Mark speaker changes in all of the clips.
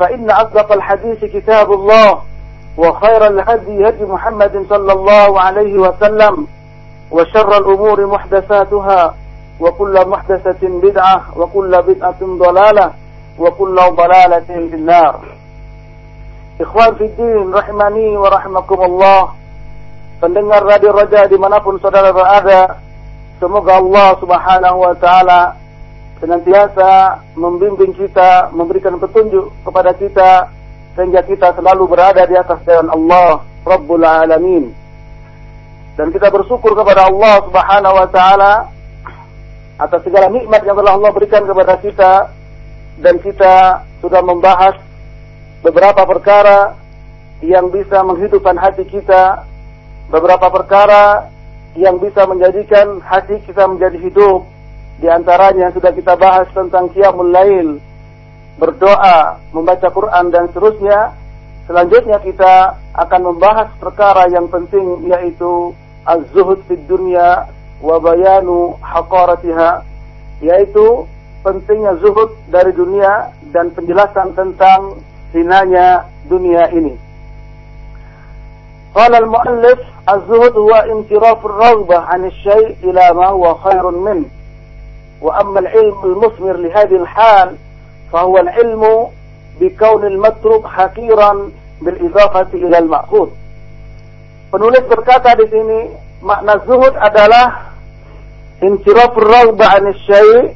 Speaker 1: فإن أصدق الحديث كتاب الله وخير الهدي هدي محمد صلى الله عليه وسلم وشر الأمور محدثاتها وكل محدثة بدعة وكل بدعة ضلالة وكل ضلالة في النار. Ikhwan Fiddin, rahimani wa rahimakumullah Pendengar Radio Raja dimanapun saudara berada Semoga Allah subhanahu wa ta'ala senantiasa membimbing kita, memberikan petunjuk kepada kita sehingga kita selalu berada di atas jalan Allah Rabbul Alamin. Dan kita bersyukur kepada Allah Subhanahu wa taala atas segala nikmat yang telah Allah berikan kepada kita dan kita sudah membahas beberapa perkara yang bisa menghidupkan hati kita, beberapa perkara yang bisa menjadikan hati kita menjadi hidup, di antaranya sudah kita bahas tentang qiyamul lail, berdoa, membaca Quran dan seterusnya. Selanjutnya kita akan membahas perkara yang penting yaitu az-zuhud di dunia Wabayanu haqaratiha yaitu pentingnya zuhud dari dunia dan penjelasan tentang sinanya dunia ini. Qala al-muallif az-zuhud huwa intirafur raghbah 'an asy-syai' ila ma huwa khairun min وأما العلم المثمر لهذه الحال فهو العلم بكون المتروك حقيرا بالإضافة إلى المأخوذ Penulis berkata di sini makna zuhud adalah insirafur raghba syai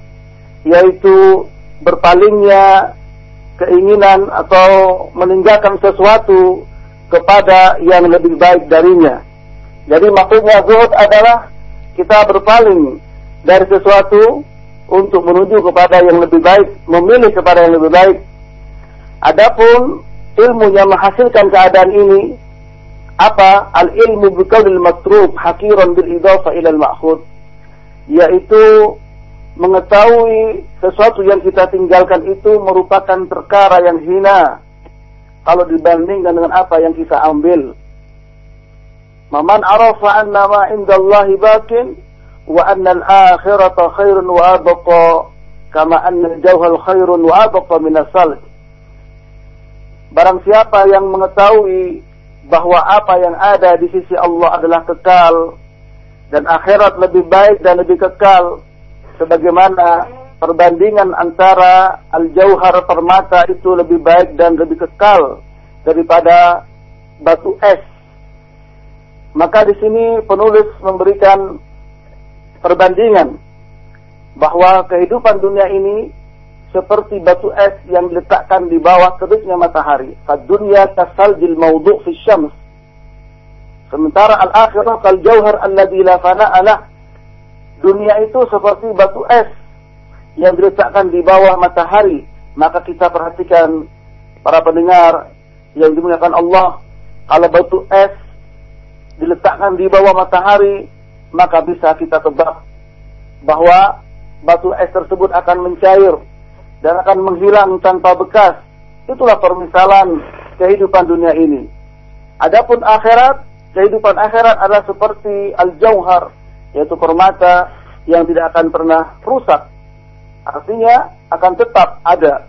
Speaker 1: yaitu berpalingnya keinginan atau meninggalkan sesuatu kepada yang lebih baik darinya. Jadi maksudnya zuhud adalah kita berpaling dari sesuatu untuk menuju kepada yang lebih baik, memilih kepada yang lebih baik. Adapun ilmu yang menghasilkan keadaan ini apa? Al ilmu biqaulil matrub hakiran bil idafa ila al ma'khud yaitu mengetahui sesuatu yang kita tinggalkan itu merupakan perkara yang hina kalau dibandingkan dengan apa yang kita ambil. Maman arafa anna ma indallahi bakin khairun wa abqa kama anna al-jawhal khairun wa abqa min as-salj. Barang siapa yang mengetahui bahwa apa yang ada di sisi Allah adalah kekal dan akhirat lebih baik dan lebih kekal sebagaimana perbandingan antara al-jauhar permata itu lebih baik dan lebih kekal daripada batu es. Maka di sini penulis memberikan perbandingan bahwa kehidupan dunia ini seperti batu es yang diletakkan di bawah terbitnya matahari. Dunia kasaljil mawdu' fi syams. Sementara al-akhirah kal jauhar alladhi la fana'alah. Dunia itu seperti batu es yang diletakkan di bawah matahari. Maka kita perhatikan para pendengar yang dimuliakan Allah. Kalau batu es diletakkan di bawah matahari, maka bisa kita tebak bahwa batu es tersebut akan mencair dan akan menghilang tanpa bekas. Itulah permisalan kehidupan dunia ini. Adapun akhirat, kehidupan akhirat adalah seperti al-jauhar, yaitu permata yang tidak akan pernah rusak. Artinya akan tetap ada.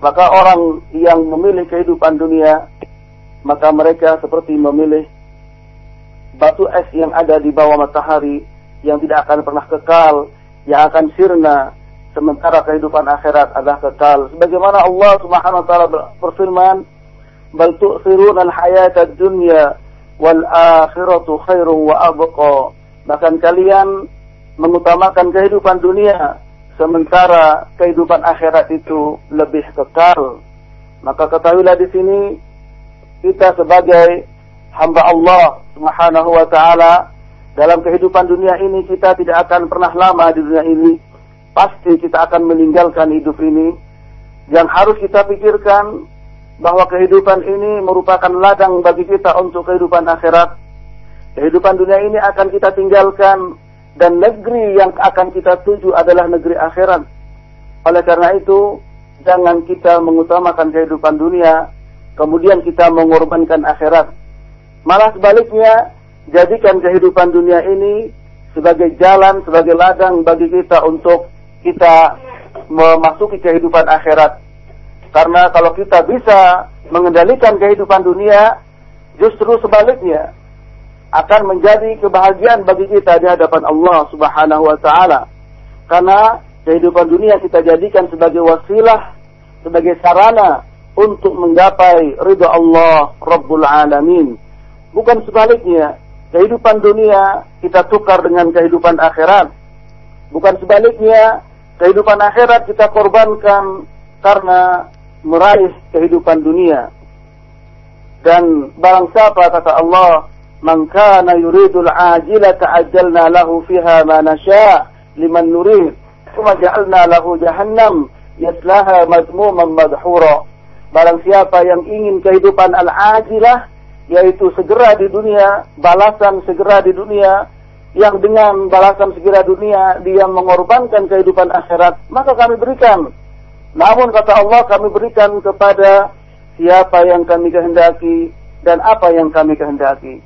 Speaker 1: Maka orang yang memilih kehidupan dunia, maka mereka seperti memilih batu es yang ada di bawah matahari yang tidak akan pernah kekal, yang akan sirna, sementara kehidupan akhirat adalah kekal. Sebagaimana Allah Subhanahu wa taala berfirman, "Bal tu'thiruna al-hayata ad-dunya wal akhiratu khairu wa abqa." Bahkan kalian mengutamakan kehidupan dunia sementara kehidupan akhirat itu lebih kekal. Maka ketahuilah di sini kita sebagai hamba Allah Subhanahu wa taala dalam kehidupan dunia ini kita tidak akan pernah lama di dunia ini. Pasti kita akan meninggalkan hidup ini. Yang harus kita pikirkan bahwa kehidupan ini merupakan ladang bagi kita untuk kehidupan akhirat. Kehidupan dunia ini akan kita tinggalkan dan negeri yang akan kita tuju adalah negeri akhirat. Oleh karena itu, jangan kita mengutamakan kehidupan dunia, kemudian kita mengorbankan akhirat. Malah sebaliknya, jadikan kehidupan dunia ini sebagai jalan, sebagai ladang bagi kita untuk kita memasuki kehidupan akhirat. Karena kalau kita bisa mengendalikan kehidupan dunia, justru sebaliknya akan menjadi kebahagiaan bagi kita di hadapan Allah Subhanahu wa taala. Karena kehidupan dunia kita jadikan sebagai wasilah, sebagai sarana untuk menggapai ridha Allah Rabbul Alamin. Bukan sebaliknya, kehidupan dunia kita tukar dengan kehidupan akhirat. Bukan sebaliknya, kehidupan akhirat kita korbankan karena meraih kehidupan dunia. Dan barang siapa kata Allah, "Man kana yuridul ajila ta'ajjalna lahu fiha ma nasha' liman nurid, thumma ja'alna lahu jahannam yaslaha madmuman madhura." Barang siapa yang ingin kehidupan al-ajilah, yaitu segera di dunia, balasan segera di dunia, yang dengan balasan segera dunia dia mengorbankan kehidupan akhirat, maka kami berikan namun kata Allah kami berikan kepada siapa yang kami kehendaki dan apa yang kami kehendaki.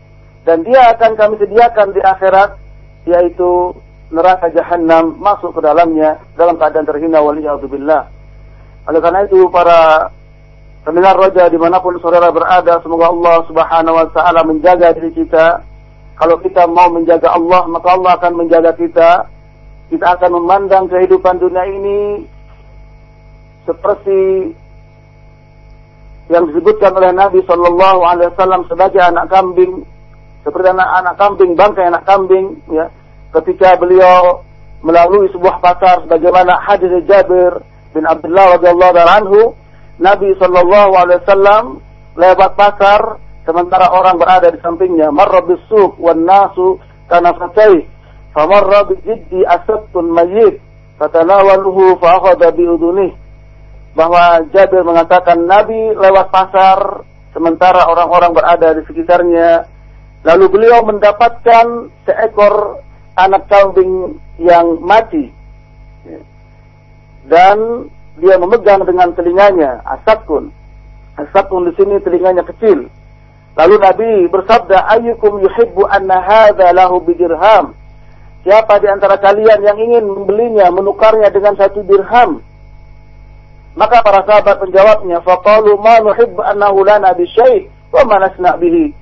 Speaker 1: Dan dia akan kami sediakan di akhirat yaitu neraka jahanam masuk ke dalamnya dalam keadaan terhina waliyahzubillah. Oleh karena itu para pendengar roja di mana pun saudara berada semoga Allah subhanahu wa ta'ala menjaga diri kita. Kalau kita mau menjaga Allah maka Allah akan menjaga kita. Kita akan memandang kehidupan dunia ini seperti yang disebutkan oleh Nabi Shallallahu Alaihi Wasallam sebagai anak kambing, seperti anak-anak kambing, bangkai anak kambing, ya, ketika beliau melalui sebuah pasar, sebagaimana hadis Jabir bin Abdullah radhiyallahu anhu, Nabi Shallallahu Alaihi Wasallam lewat pasar, sementara orang berada di sampingnya, marra bisuk wan nasu kana fatai, famarra bijiddi asabtun mayyit, fatanawaluhu fa akhadha bi udunih bahwa Jabir mengatakan Nabi lewat pasar sementara orang-orang berada di sekitarnya. Lalu beliau mendapatkan seekor anak kambing yang mati. Dan dia memegang dengan telinganya asakun asakun di sini telinganya kecil lalu Nabi bersabda ayyukum yuhibbu anna hadza lahu bidirham siapa di antara kalian yang ingin membelinya menukarnya dengan satu dirham maka para sahabat menjawabnya, "Faqalu ma nuhibbu annahu lana bi syai' wa ma nasna bihi."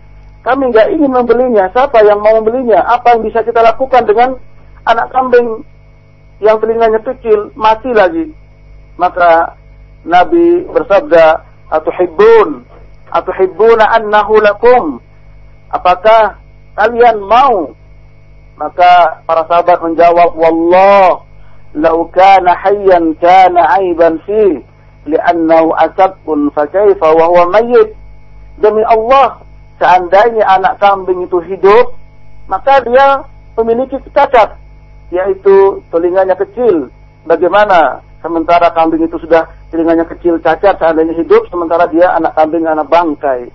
Speaker 1: Kami enggak ingin membelinya. Siapa yang mau membelinya? Apa yang bisa kita lakukan dengan anak kambing yang telinganya kecil, mati lagi? maka Nabi bersabda atuhibbun? Atuhibbuna annahu lakum? Apakah kalian mau? Maka para sahabat menjawab wallah law kana hayyan kana aiban fi li'annahu asabun fa kaifa wa huwa mayyit. Demi Allah seandainya anak kambing itu hidup maka dia memiliki cacat yaitu telinganya kecil. Bagaimana sementara kambing itu sudah telinganya kecil cacat seandainya hidup sementara dia anak kambing anak bangkai.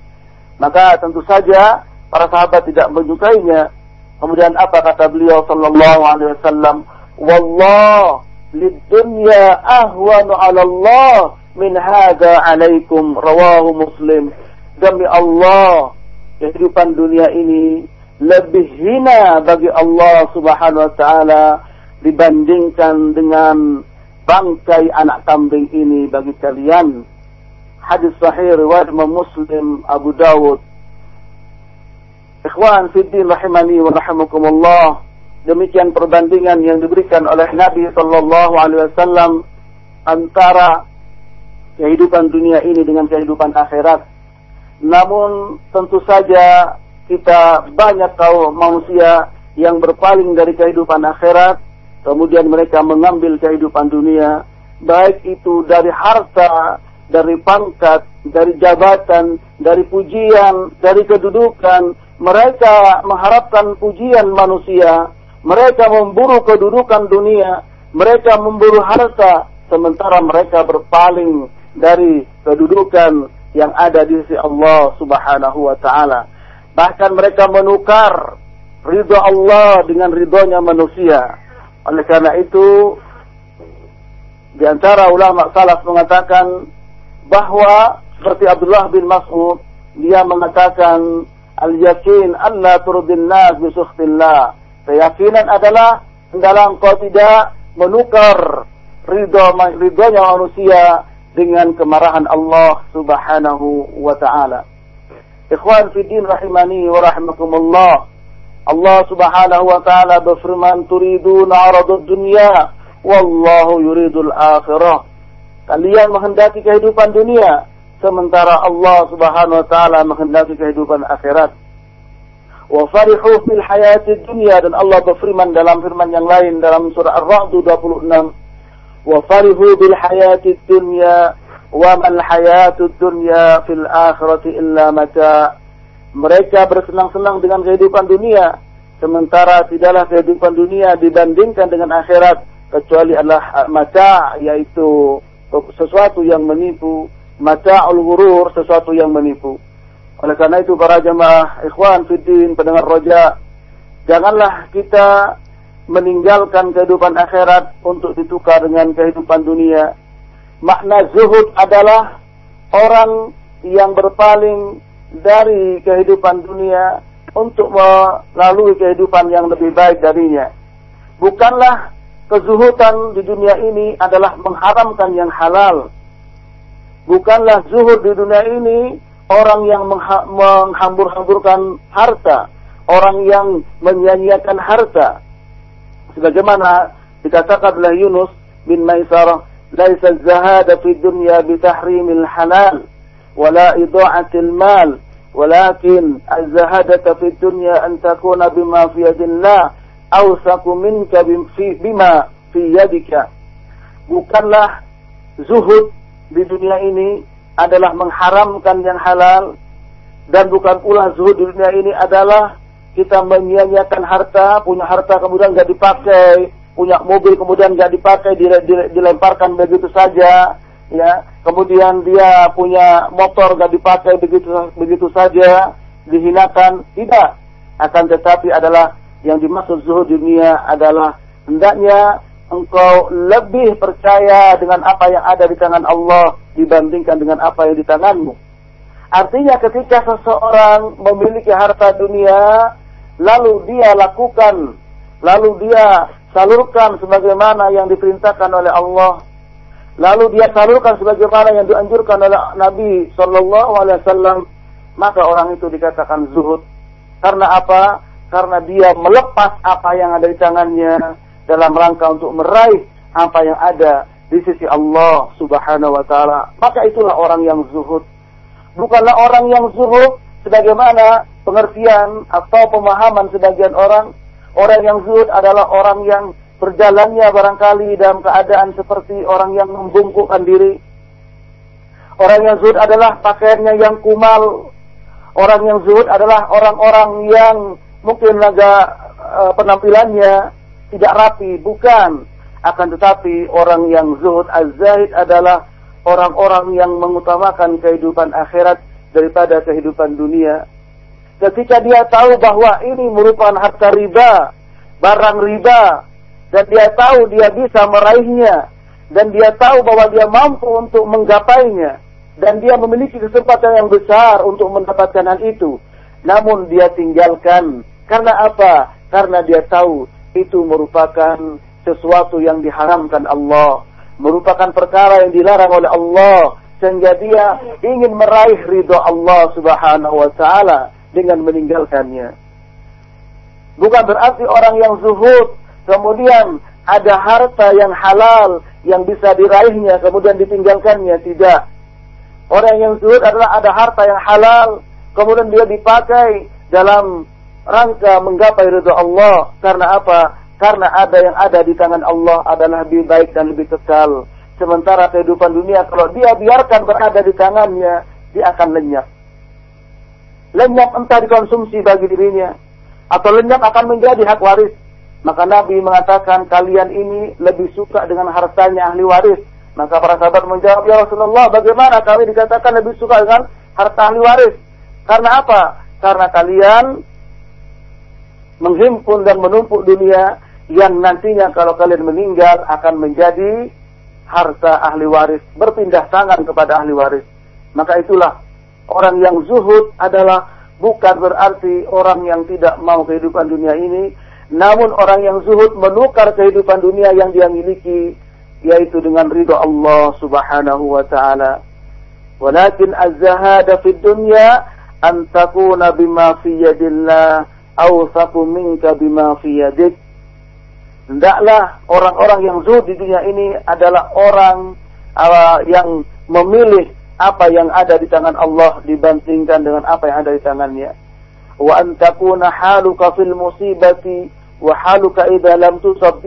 Speaker 1: Maka tentu saja para sahabat tidak menyukainya. Kemudian apa kata beliau sallallahu alaihi wasallam? Wallah lidunya ahwanu ala Allah min hadha alaikum rawahu muslim. Demi Allah kehidupan dunia ini lebih hina bagi Allah subhanahu wa ta'ala dibandingkan dengan bangkai anak kambing ini bagi kalian hadis sahih riwayat Muslim Abu Dawud Ikhwan fiddin rahimani wa rahimakumullah demikian perbandingan yang diberikan oleh Nabi Shallallahu Alaihi Wasallam antara kehidupan dunia ini dengan kehidupan akhirat. Namun tentu saja kita banyak kaum manusia yang berpaling dari kehidupan akhirat, kemudian mereka mengambil kehidupan dunia, baik itu dari harta, dari pangkat, dari jabatan, dari pujian, dari kedudukan. Mereka mengharapkan pujian manusia, mereka memburu kedudukan dunia, mereka memburu harta, sementara mereka berpaling dari kedudukan yang ada di sisi Allah Subhanahu wa taala. Bahkan mereka menukar ridha Allah dengan ridhonya manusia. Oleh karena itu di antara ulama salaf mengatakan bahwa seperti Abdullah bin Mas'ud dia mengatakan al-yakin alla turdin nas bi Keyakinan adalah hendaklah engkau tidak menukar ridho ridhonya manusia dengan kemarahan Allah Subhanahu wa taala. Ikhwan fi din rahimani wa rahimakumullah. Allah Subhanahu wa taala berfirman turiduna aradud dunya wallahu yuridul akhirah. Kalian menghendaki kehidupan dunia sementara Allah Subhanahu wa taala menghendaki kehidupan akhirat. Wa farihu fil hayati dunya dan Allah berfirman dalam firman yang lain dalam surah Ar-Ra'd 26 wa farihu bil hayati dunya wa mal hayatud dunya fil akhirati illa mata. Mereka bersenang-senang dengan kehidupan dunia, sementara tidaklah kehidupan dunia dibandingkan dengan akhirat kecuali adalah mata yaitu sesuatu yang menipu, mata'ul ghurur sesuatu yang menipu. Oleh karena itu para jemaah ikhwan fiddin pendengar roja, janganlah kita meninggalkan kehidupan akhirat untuk ditukar dengan kehidupan dunia makna zuhud adalah orang yang berpaling dari kehidupan dunia untuk melalui kehidupan yang lebih baik darinya. Bukanlah kezuhutan di dunia ini adalah mengharamkan yang halal. Bukanlah zuhud di dunia ini orang yang menghambur-hamburkan harta, orang yang menyanyiakan harta. Sebagaimana dikatakan oleh Yunus bin Maisarah, "Laisa zahada fi dunya bitahrimil halal." ولا إضاعة المال ولكن الزهادة في الدنيا أن تكون بما في يد الله أوثق منك بما في يدك bukanlah zuhud di dunia ini adalah mengharamkan yang halal dan bukan pula zuhud di dunia ini adalah kita menyia-nyiakan harta, punya harta kemudian nggak dipakai, punya mobil kemudian nggak dipakai dilemparkan begitu saja ya kemudian dia punya motor nggak dipakai begitu begitu saja dihinakan tidak akan tetapi adalah yang dimaksud zuhud dunia adalah hendaknya engkau lebih percaya dengan apa yang ada di tangan Allah dibandingkan dengan apa yang di tanganmu. Artinya ketika seseorang memiliki harta dunia, lalu dia lakukan, lalu dia salurkan sebagaimana yang diperintahkan oleh Allah. Lalu dia salurkan sebagaimana yang dianjurkan oleh Nabi Shallallahu Alaihi Wasallam. Maka orang itu dikatakan zuhud. Karena apa? Karena dia melepas apa yang ada di tangannya dalam rangka untuk meraih apa yang ada di sisi Allah Subhanahu wa taala. Maka itulah orang yang zuhud. Bukanlah orang yang zuhud sebagaimana pengertian atau pemahaman sebagian orang Orang yang zuhud adalah orang yang berjalannya barangkali dalam keadaan seperti orang yang membungkukkan diri. Orang yang zuhud adalah pakaiannya yang kumal. Orang yang zuhud adalah orang-orang yang mungkin agak uh, penampilannya tidak rapi, bukan. Akan tetapi orang yang zuhud az-zahid adalah orang-orang yang mengutamakan kehidupan akhirat daripada kehidupan dunia. Ketika dia tahu bahwa ini merupakan harta riba, barang riba, dan dia tahu dia bisa meraihnya, dan dia tahu bahwa dia mampu untuk menggapainya, dan dia memiliki kesempatan yang besar untuk mendapatkan hal itu. Namun dia tinggalkan. Karena apa? Karena dia tahu itu merupakan sesuatu yang diharamkan Allah. Merupakan perkara yang dilarang oleh Allah. Sehingga dia ingin meraih ridho Allah subhanahu wa ta'ala dengan meninggalkannya. Bukan berarti orang yang zuhud kemudian ada harta yang halal yang bisa diraihnya kemudian ditinggalkannya tidak. Orang yang zuhud adalah ada harta yang halal kemudian dia dipakai dalam rangka menggapai ridho Allah karena apa? Karena ada yang ada di tangan Allah adalah lebih baik dan lebih kekal. Sementara kehidupan dunia kalau dia biarkan berada di tangannya, dia akan lenyap lenyap entah dikonsumsi bagi dirinya atau lenyap akan menjadi hak waris. Maka Nabi mengatakan kalian ini lebih suka dengan hartanya ahli waris. Maka para sahabat menjawab, Ya Rasulullah, bagaimana kami dikatakan lebih suka dengan harta ahli waris? Karena apa? Karena kalian menghimpun dan menumpuk dunia yang nantinya kalau kalian meninggal akan menjadi harta ahli waris, berpindah tangan kepada ahli waris. Maka itulah Orang yang zuhud adalah bukan berarti orang yang tidak mau kehidupan dunia ini, namun orang yang zuhud menukar kehidupan dunia yang dia miliki yaitu dengan ridho Allah Subhanahu wa taala. Walakin az-zahada fid dunya an takuna bima fi yadillah minka bima fi yadik. Hendaklah orang-orang yang zuhud di dunia ini adalah orang uh, yang memilih apa yang ada di tangan Allah dibandingkan dengan apa yang ada di tangannya. Wa an takuna haluka fil musibati wa haluka idza lam tusab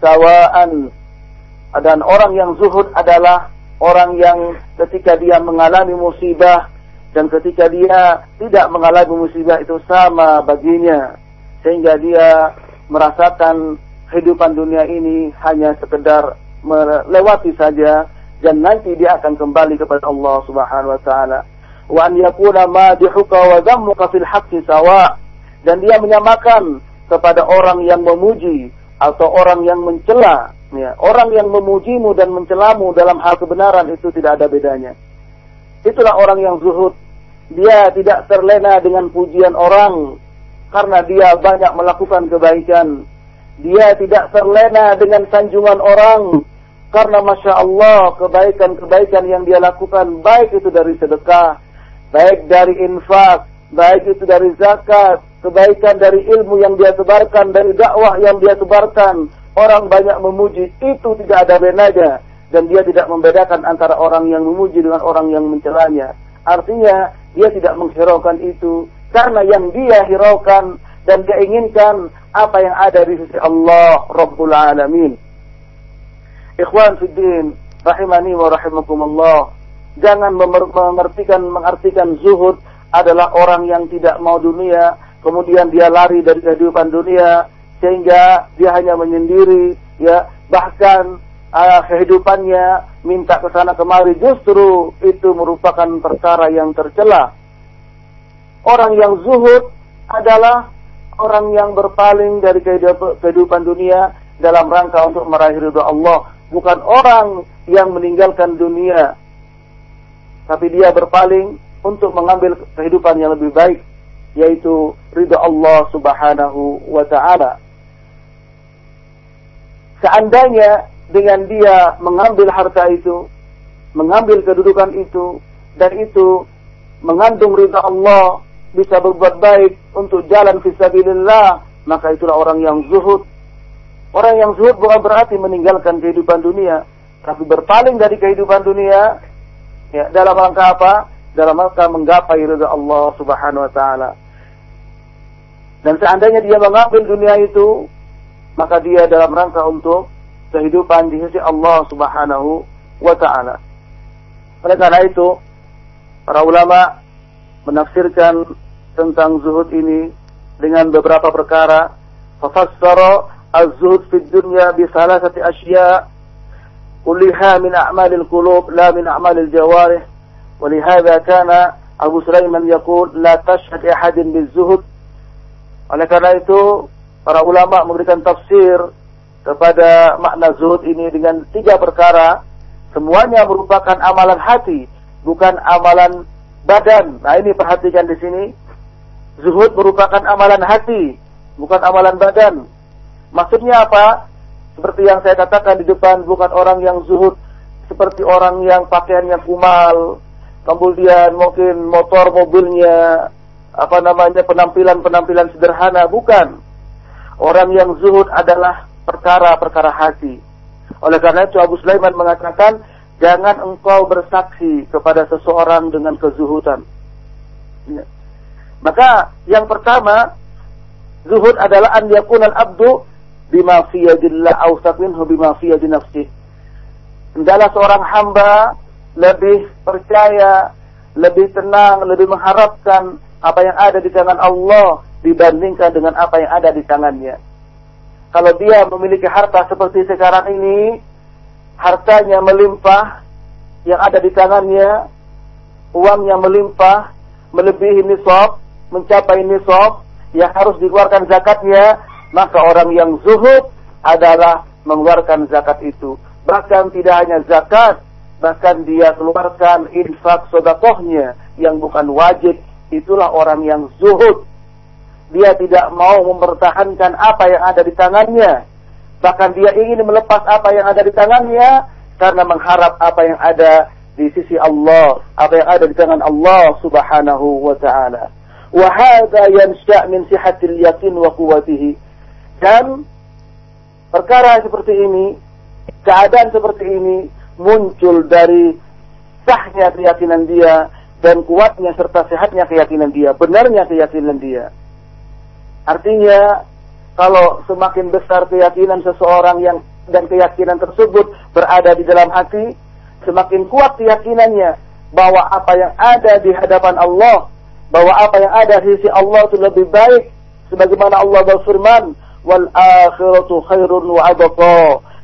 Speaker 1: sawaan. Dan orang yang zuhud adalah orang yang ketika dia mengalami musibah dan ketika dia tidak mengalami musibah itu sama baginya. Sehingga dia merasakan kehidupan dunia ini hanya sekedar melewati saja dan nanti dia akan kembali kepada Allah Subhanahu wa taala. Wa an yakuna madihuka wa dhammuka fil haqqi sawa. Dan dia menyamakan kepada orang yang memuji atau orang yang mencela Ya, orang yang memujimu dan mencelamu dalam hal kebenaran itu tidak ada bedanya. Itulah orang yang zuhud. Dia tidak terlena dengan pujian orang karena dia banyak melakukan kebaikan. Dia tidak terlena dengan sanjungan orang karena masya Allah kebaikan-kebaikan yang dia lakukan baik itu dari sedekah, baik dari infak, baik itu dari zakat, kebaikan dari ilmu yang dia sebarkan, dari dakwah yang dia sebarkan, orang banyak memuji itu tidak ada benanya dan dia tidak membedakan antara orang yang memuji dengan orang yang mencelanya. Artinya dia tidak menghiraukan itu karena yang dia hiraukan dan dia inginkan apa yang ada di sisi Allah Rabbul Alamin. Ikhwan fiddin, rahimani wa rahimakumullah. Jangan mengartikan mengartikan zuhud adalah orang yang tidak mau dunia, kemudian dia lari dari kehidupan dunia, sehingga dia hanya menyendiri ya. Bahkan uh, kehidupannya minta ke sana kemari justru itu merupakan perkara yang tercela. Orang yang zuhud adalah orang yang berpaling dari kehidupan dunia dalam rangka untuk meraih ridha Allah. Bukan orang yang meninggalkan dunia tapi dia berpaling untuk mengambil kehidupan yang lebih baik yaitu ridha Allah Subhanahu wa taala Seandainya dengan dia mengambil harta itu, mengambil kedudukan itu, dan itu mengandung ridha Allah, bisa berbuat baik untuk jalan fisabilillah, maka itulah orang yang zuhud. Orang yang zuhud bukan berarti meninggalkan kehidupan dunia, tapi berpaling dari kehidupan dunia, ya, dalam rangka apa? Dalam rangka menggapai ridha Allah Subhanahu wa taala. Dan seandainya dia mengambil dunia itu maka dia dalam rangka untuk kehidupan di sisi Allah Subhanahu wa taala. Oleh karena itu, para ulama menafsirkan tentang zuhud ini dengan beberapa perkara. Fafassara az-zuhud fi dunya bi thalathati asya' kulliha min a'malil qulub la min a'malil jawarih. ولهذا كان Abu Sulaiman يقول لا تشهد أحد بالزهد oleh karena itu para ulama memberikan tafsir kepada makna zuhud ini dengan tiga perkara. Semuanya merupakan amalan hati, bukan amalan badan. Nah ini perhatikan di sini. Zuhud merupakan amalan hati, bukan amalan badan. Maksudnya apa? Seperti yang saya katakan di depan, bukan orang yang zuhud seperti orang yang pakaiannya kumal, kemudian mungkin motor mobilnya apa namanya penampilan-penampilan sederhana, bukan Orang yang zuhud adalah perkara-perkara hati. Oleh karena itu Abu Sulaiman mengatakan, jangan engkau bersaksi kepada seseorang dengan kezuhudan. Ya. Maka yang pertama, zuhud adalah an yakunal abdu bima fi yadillah awsaq minhu bima fi yadi seorang hamba lebih percaya, lebih tenang, lebih mengharapkan apa yang ada di tangan Allah dibandingkan dengan apa yang ada di tangannya. Kalau dia memiliki harta seperti sekarang ini, hartanya melimpah, yang ada di tangannya, uangnya melimpah, melebihi nisab, mencapai nisab, yang harus dikeluarkan zakatnya, maka orang yang zuhud adalah mengeluarkan zakat itu. Bahkan tidak hanya zakat, bahkan dia keluarkan infak sodakohnya yang bukan wajib. Itulah orang yang zuhud dia tidak mau mempertahankan apa yang ada di tangannya. Bahkan dia ingin melepas apa yang ada di tangannya karena mengharap apa yang ada di sisi Allah, apa yang ada di tangan Allah Subhanahu wa taala. Wa hadha yansha' min sihatil yakin wa quwwatihi. Dan perkara seperti ini, keadaan seperti ini muncul dari sahnya keyakinan dia dan kuatnya serta sehatnya keyakinan dia, benarnya keyakinan dia. Artinya kalau semakin besar keyakinan seseorang yang dan keyakinan tersebut berada di dalam hati, semakin kuat keyakinannya bahwa apa yang ada di hadapan Allah, bahwa apa yang ada di sisi Allah itu lebih baik, sebagaimana Allah berfirman, wal akhiratu khairun wa.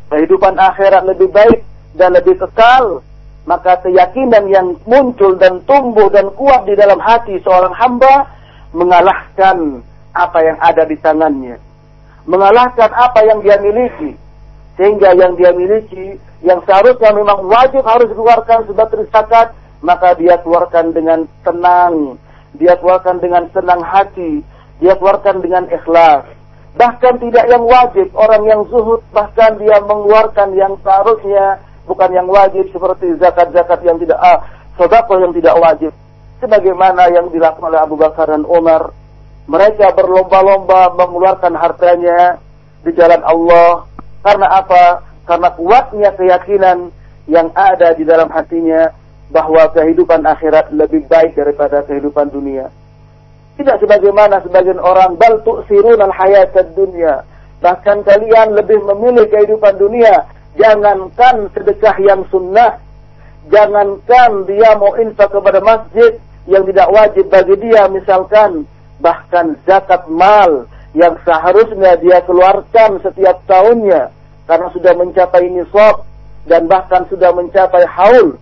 Speaker 1: Kehidupan akhirat lebih baik dan lebih kekal. Maka keyakinan yang muncul dan tumbuh dan kuat di dalam hati seorang hamba mengalahkan apa yang ada di tangannya mengalahkan apa yang dia miliki. Sehingga yang dia miliki, yang seharusnya memang wajib harus dikeluarkan sebagai zakat, maka dia keluarkan dengan tenang, dia keluarkan dengan senang hati, dia keluarkan dengan ikhlas. Bahkan tidak yang wajib, orang yang zuhud, bahkan dia mengeluarkan yang seharusnya bukan yang wajib seperti zakat-zakat yang tidak ah, sedekah yang tidak wajib. Sebagaimana yang dilakukan oleh Abu Bakar dan Umar mereka berlomba-lomba mengeluarkan hartanya di jalan Allah. Karena apa? Karena kuatnya keyakinan yang ada di dalam hatinya bahwa kehidupan akhirat lebih baik daripada kehidupan dunia. Tidak sebagaimana sebagian orang bal tu'sirun al-hayat dunia. Bahkan kalian lebih memilih kehidupan dunia. Jangankan sedekah yang sunnah. Jangankan dia mau infak kepada masjid yang tidak wajib bagi dia misalkan bahkan zakat mal yang seharusnya dia keluarkan setiap tahunnya karena sudah mencapai nisab dan bahkan sudah mencapai haul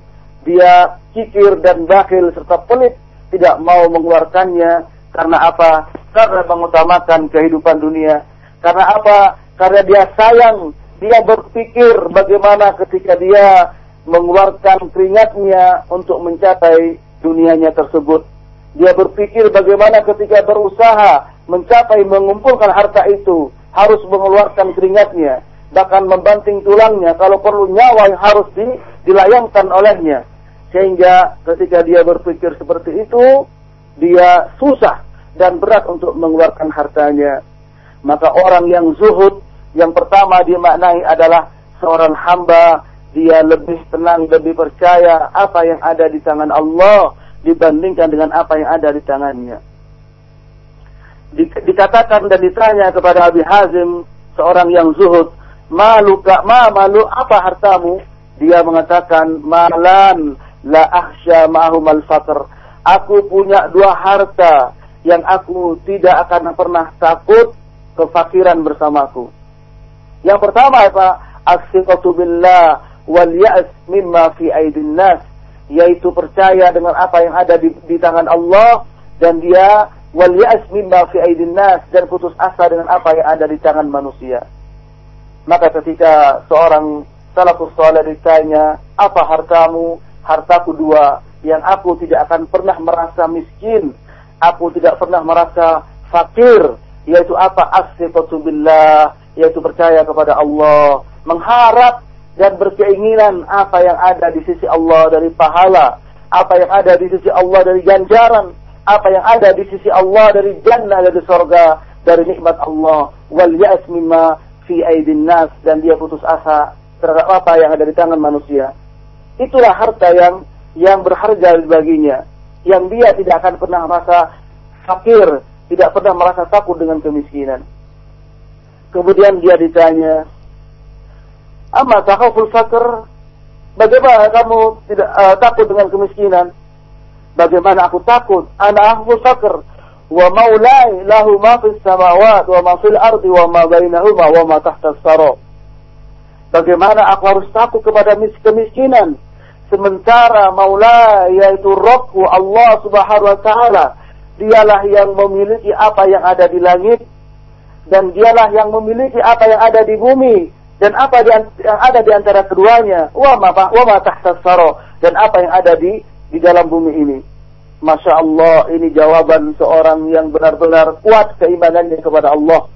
Speaker 1: dia kikir dan bakhil serta pelit tidak mau mengeluarkannya karena apa? Karena mengutamakan kehidupan dunia. Karena apa? Karena dia sayang, dia berpikir bagaimana ketika dia mengeluarkan keringatnya untuk mencapai dunianya tersebut dia berpikir bagaimana ketika berusaha mencapai mengumpulkan harta itu harus mengeluarkan keringatnya, bahkan membanting tulangnya kalau perlu nyawa yang harus di, dilayangkan olehnya. Sehingga ketika dia berpikir seperti itu, dia susah dan berat untuk mengeluarkan hartanya. Maka orang yang zuhud yang pertama dimaknai adalah seorang hamba dia lebih tenang, lebih percaya apa yang ada di tangan Allah dibandingkan dengan apa yang ada di tangannya. Dikatakan dan ditanya kepada Abi Hazim, seorang yang zuhud, maluka ma malu apa hartamu? Dia mengatakan, malan la akhsha ma'hum al-faqr. Aku punya dua harta yang aku tidak akan pernah takut kefakiran bersamaku. Yang pertama apa? Asyikatu billah wal ya's mimma fi aidin nas yaitu percaya dengan apa yang ada di, di tangan Allah dan dia wal ya'as mimma fi aidin nas dan putus asa dengan apa yang ada di tangan manusia. Maka ketika seorang salafus saleh ditanya, "Apa hartamu?" "Hartaku dua, yang aku tidak akan pernah merasa miskin, aku tidak pernah merasa fakir." Yaitu apa? Asyiqatu billah, yaitu percaya kepada Allah, mengharap dan berkeinginan apa yang ada di sisi Allah dari pahala, apa yang ada di sisi Allah dari ganjaran, apa yang ada di sisi Allah dari jannah dari sorga, dari nikmat Allah, wal ya'as mimma fi aidin nas dan dia putus asa terhadap apa yang ada di tangan manusia. Itulah harta yang yang berharga baginya, yang dia tidak akan pernah merasa fakir, tidak pernah merasa takut dengan kemiskinan. Kemudian dia ditanya, Amma takhaful fakr? Bagaimana kamu tidak uh, takut dengan kemiskinan? Bagaimana aku takut? Ana akhaful fakr wa maulai lahu ma fis samawat wa ma fil ardi wa ma bainahuma wa ma tahta sara. Bagaimana aku harus takut kepada kemiskinan? Sementara maula yaitu Rabbku Allah Subhanahu wa taala dialah yang memiliki apa yang ada di langit dan dialah yang memiliki apa yang ada di bumi dan apa yang ada di antara keduanya wa ma wa ma tahta dan apa yang ada di di dalam bumi ini Masya Allah ini jawaban seorang yang benar-benar kuat keimanannya kepada Allah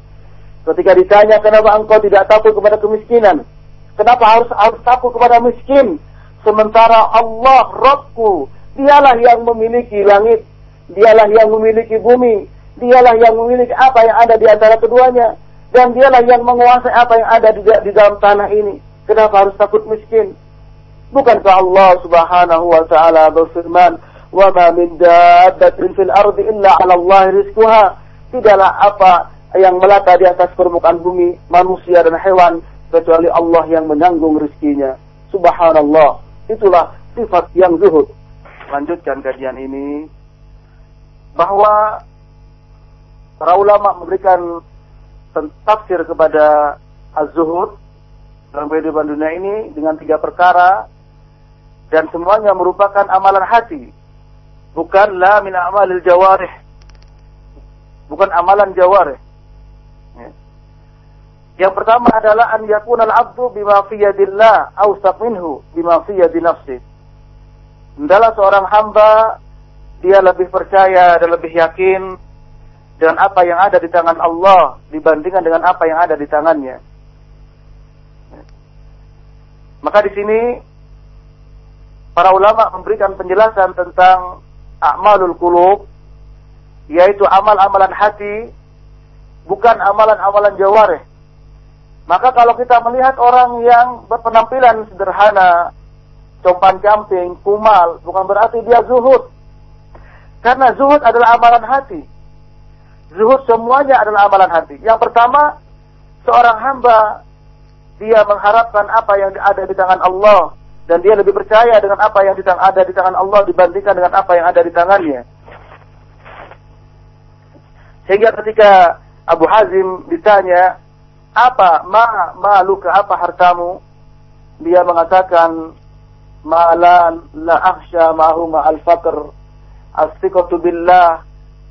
Speaker 1: Ketika ditanya kenapa engkau tidak takut kepada kemiskinan? Kenapa harus harus takut kepada miskin? Sementara Allah Rabbku, dialah yang memiliki langit, dialah yang memiliki bumi, dialah yang memiliki apa yang ada di antara keduanya, dan dialah yang menguasai apa yang ada di, di dalam tanah ini. Kenapa harus takut miskin? Bukankah Allah Subhanahu wa taala berfirman, "Wa ma min dabbatin fil ardi illa 'ala Allah rizquha." Tidaklah apa yang melata di atas permukaan bumi, manusia dan hewan, kecuali Allah yang menanggung rezekinya. Subhanallah. Itulah sifat yang zuhud. Lanjutkan kajian ini bahwa para ulama memberikan tafsir kepada az-zuhud dalam kehidupan dunia ini dengan tiga perkara dan semuanya merupakan amalan hati. Bukanlah min amalil jawarih. Bukan amalan jawarih. Ya. yang pertama adalah an yakuna al-abdu bima fi yadillah awsaq minhu bima fi yadi nafsi. Seorang hamba dia lebih percaya dan lebih yakin dengan apa yang ada di tangan Allah dibandingkan dengan apa yang ada di tangannya. Maka di sini para ulama memberikan penjelasan tentang a'malul qulub yaitu amal-amalan hati bukan amalan-amalan jawareh. Maka kalau kita melihat orang yang berpenampilan sederhana, compan-camping, kumal, bukan berarti dia zuhud. Karena zuhud adalah amalan hati. Zuhud semuanya adalah amalan hati. Yang pertama, seorang hamba dia mengharapkan apa yang ada di tangan Allah dan dia lebih percaya dengan apa yang ada di tangan Allah dibandingkan dengan apa yang ada di tangannya. Sehingga ketika Abu Hazim ditanya, apa ma maluka apa hartamu? Dia mengatakan, malan la akhsha ma'hu faqr as-siqatu billah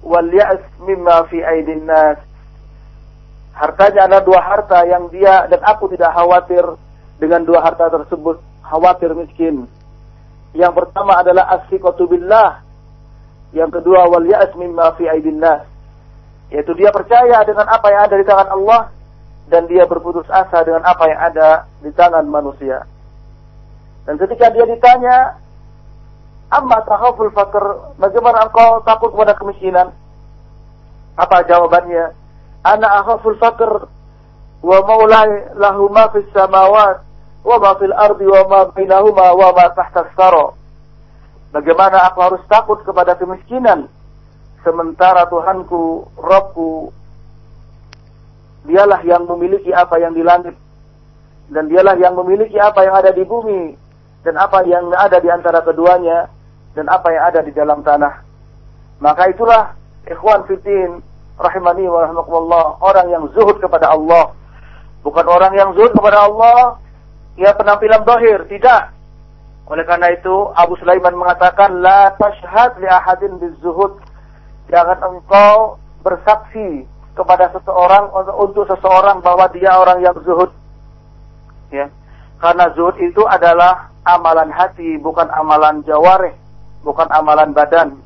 Speaker 1: wal ya's mimma fi aidin nas. Hartanya adalah dua harta yang dia dan aku tidak khawatir dengan dua harta tersebut khawatir miskin. Yang pertama adalah asfiqatu billah. Yang kedua wal ya's mimma fi aidin nas. Yaitu dia percaya dengan apa yang ada di tangan Allah dan dia berputus asa dengan apa yang ada di tangan manusia. Dan ketika dia ditanya, "Amma takhaful faqr?" Bagaimana engkau takut kepada kemiskinan? Apa jawabannya? "Ana akhaful faqr wa maulai lahu ma fis samawat wa ma fil ardi wa ma bainahuma wa ma tahta sara. Bagaimana aku harus takut kepada kemiskinan sementara Tuhanku, Robku, dialah yang memiliki apa yang di langit dan dialah yang memiliki apa yang ada di bumi dan apa yang ada di antara keduanya dan apa yang ada di dalam tanah. Maka itulah ikhwan fitin rahimani wa rahmatullah orang yang zuhud kepada Allah. Bukan orang yang zuhud kepada Allah ya penampilan dohir, tidak. Oleh karena itu Abu Sulaiman mengatakan la tashhad li ahadin bizuhud. Jangan engkau bersaksi kepada seseorang untuk seseorang bahwa dia orang yang zuhud. Ya. Karena zuhud itu adalah amalan hati, bukan amalan jawareh, bukan amalan badan.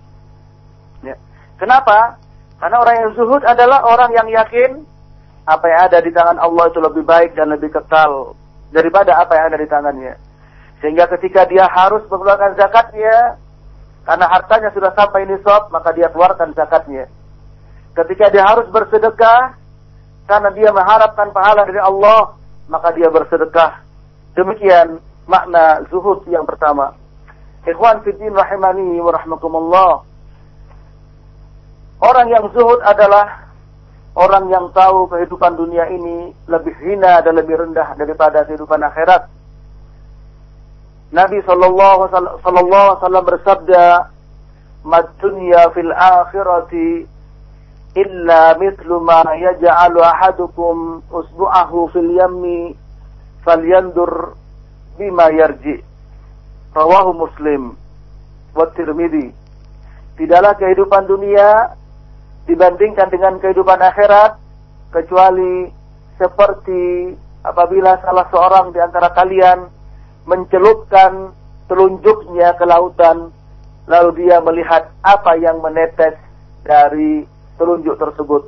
Speaker 1: Ya. Kenapa? Karena orang yang zuhud adalah orang yang yakin apa yang ada di tangan Allah itu lebih baik dan lebih kekal daripada apa yang ada di tangannya. Sehingga ketika dia harus mengeluarkan zakatnya, karena hartanya sudah sampai nisab, maka dia keluarkan zakatnya. Ketika dia harus bersedekah, karena dia mengharapkan pahala dari Allah, maka dia bersedekah. Demikian makna zuhud yang pertama. Ikhwan fiddin rahimani wa rahmakumullah. Orang yang zuhud adalah orang yang tahu kehidupan dunia ini lebih hina dan lebih rendah daripada kehidupan akhirat. Nabi sallallahu alaihi wasallam bersabda, "Mad dunya fil akhirati illa mithlu ma yaj'alu ahadukum usbu'ahu fil yammi falyandur bima yarji." Rawahu Muslim wa Tirmidzi. Tidaklah kehidupan dunia dibandingkan dengan kehidupan akhirat kecuali seperti apabila salah seorang di antara kalian mencelupkan telunjuknya ke lautan lalu dia melihat apa yang menetes dari telunjuk tersebut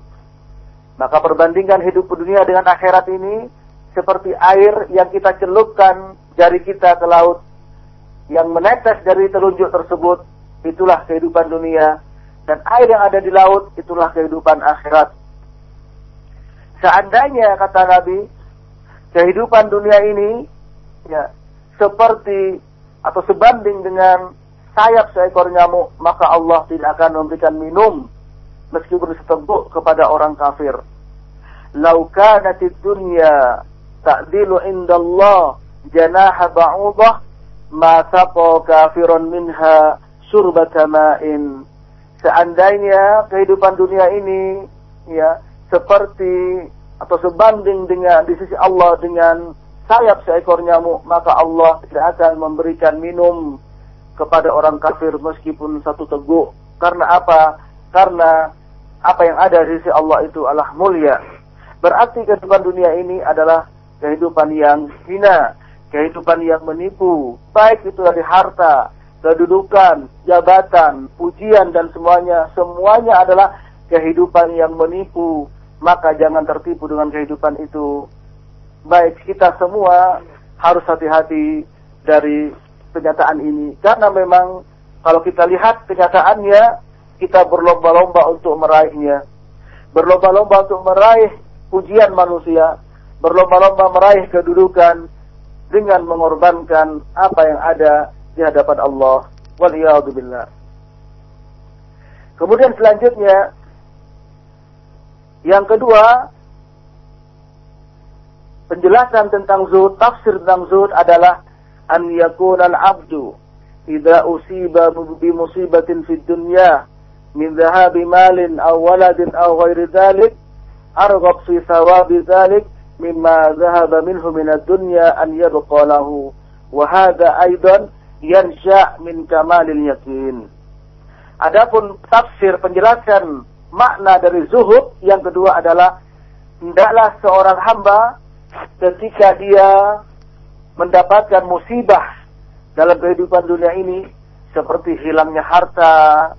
Speaker 1: Maka perbandingan hidup dunia dengan akhirat ini seperti air yang kita celupkan jari kita ke laut yang menetes dari telunjuk tersebut itulah kehidupan dunia dan air yang ada di laut itulah kehidupan akhirat. Seandainya kata Nabi kehidupan dunia ini ya seperti atau sebanding dengan sayap seekor nyamuk maka Allah tidak akan memberikan minum meskipun seteguk kepada orang kafir. Lau kanatid dunya ta'dilu indallah janaha ba'udah ma saqa kafirun minha surbata ma'in. Seandainya kehidupan dunia ini ya seperti atau sebanding dengan di sisi Allah dengan sayap seekor nyamuk, maka Allah tidak akan memberikan minum kepada orang kafir meskipun satu teguk. Karena apa? Karena apa yang ada di sisi Allah itu adalah mulia. Berarti kehidupan dunia ini adalah kehidupan yang hina, kehidupan yang menipu, baik itu dari harta, kedudukan, jabatan, pujian dan semuanya, semuanya adalah kehidupan yang menipu. Maka jangan tertipu dengan kehidupan itu. Baik kita semua harus hati-hati dari kenyataan ini karena memang kalau kita lihat kenyataannya kita berlomba-lomba untuk meraihnya berlomba-lomba untuk meraih pujian manusia berlomba-lomba meraih kedudukan dengan mengorbankan apa yang ada di hadapan Allah. Waliyadzubillah kemudian selanjutnya yang kedua penjelasan tentang zuhud tafsir tentang zuhud adalah an yakuna al-'abdu idza usiba bi musibatin fid dunya min dhahabi malin aw waladin aw ghairi dhalik arghab fi thawabi dhalik dhahaba minhu min ad-dunya an yabqa lahu wa hadha aidan yansha min kamalil yakin Adapun tafsir penjelasan makna dari zuhud yang kedua adalah hendaklah seorang hamba ketika dia mendapatkan musibah dalam kehidupan dunia ini seperti hilangnya harta,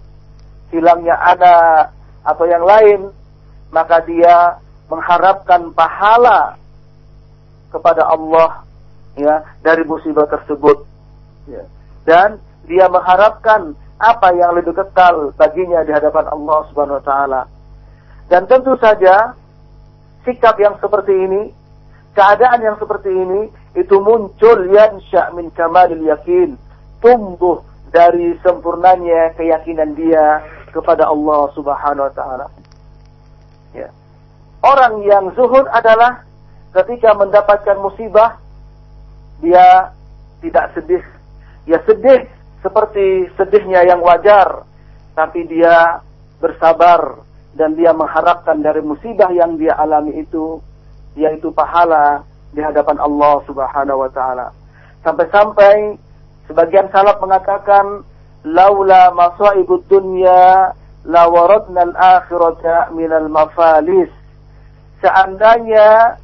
Speaker 1: hilangnya anak atau yang lain, maka dia mengharapkan pahala kepada Allah ya dari musibah tersebut. Ya. Dan dia mengharapkan apa yang lebih kekal baginya di hadapan Allah Subhanahu wa taala. Dan tentu saja sikap yang seperti ini, keadaan yang seperti ini itu muncul yang min kamalil yakin tumbuh dari sempurnanya keyakinan dia kepada Allah Subhanahu wa taala. Ya. Orang yang zuhud adalah ketika mendapatkan musibah dia tidak sedih. Ya sedih seperti sedihnya yang wajar, tapi dia bersabar dan dia mengharapkan dari musibah yang dia alami itu yaitu pahala di hadapan Allah Subhanahu wa taala. Sampai-sampai sebagian salaf mengatakan laula masaibud dunya la waradna al-akhirata minal mafalis. Seandainya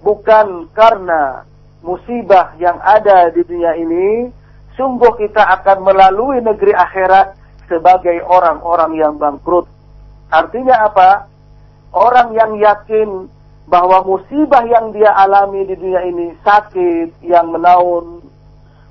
Speaker 1: bukan karena musibah yang ada di dunia ini, sungguh kita akan melalui negeri akhirat sebagai orang-orang yang bangkrut. Artinya apa? Orang yang yakin bahwa musibah yang dia alami di dunia ini sakit yang menaun,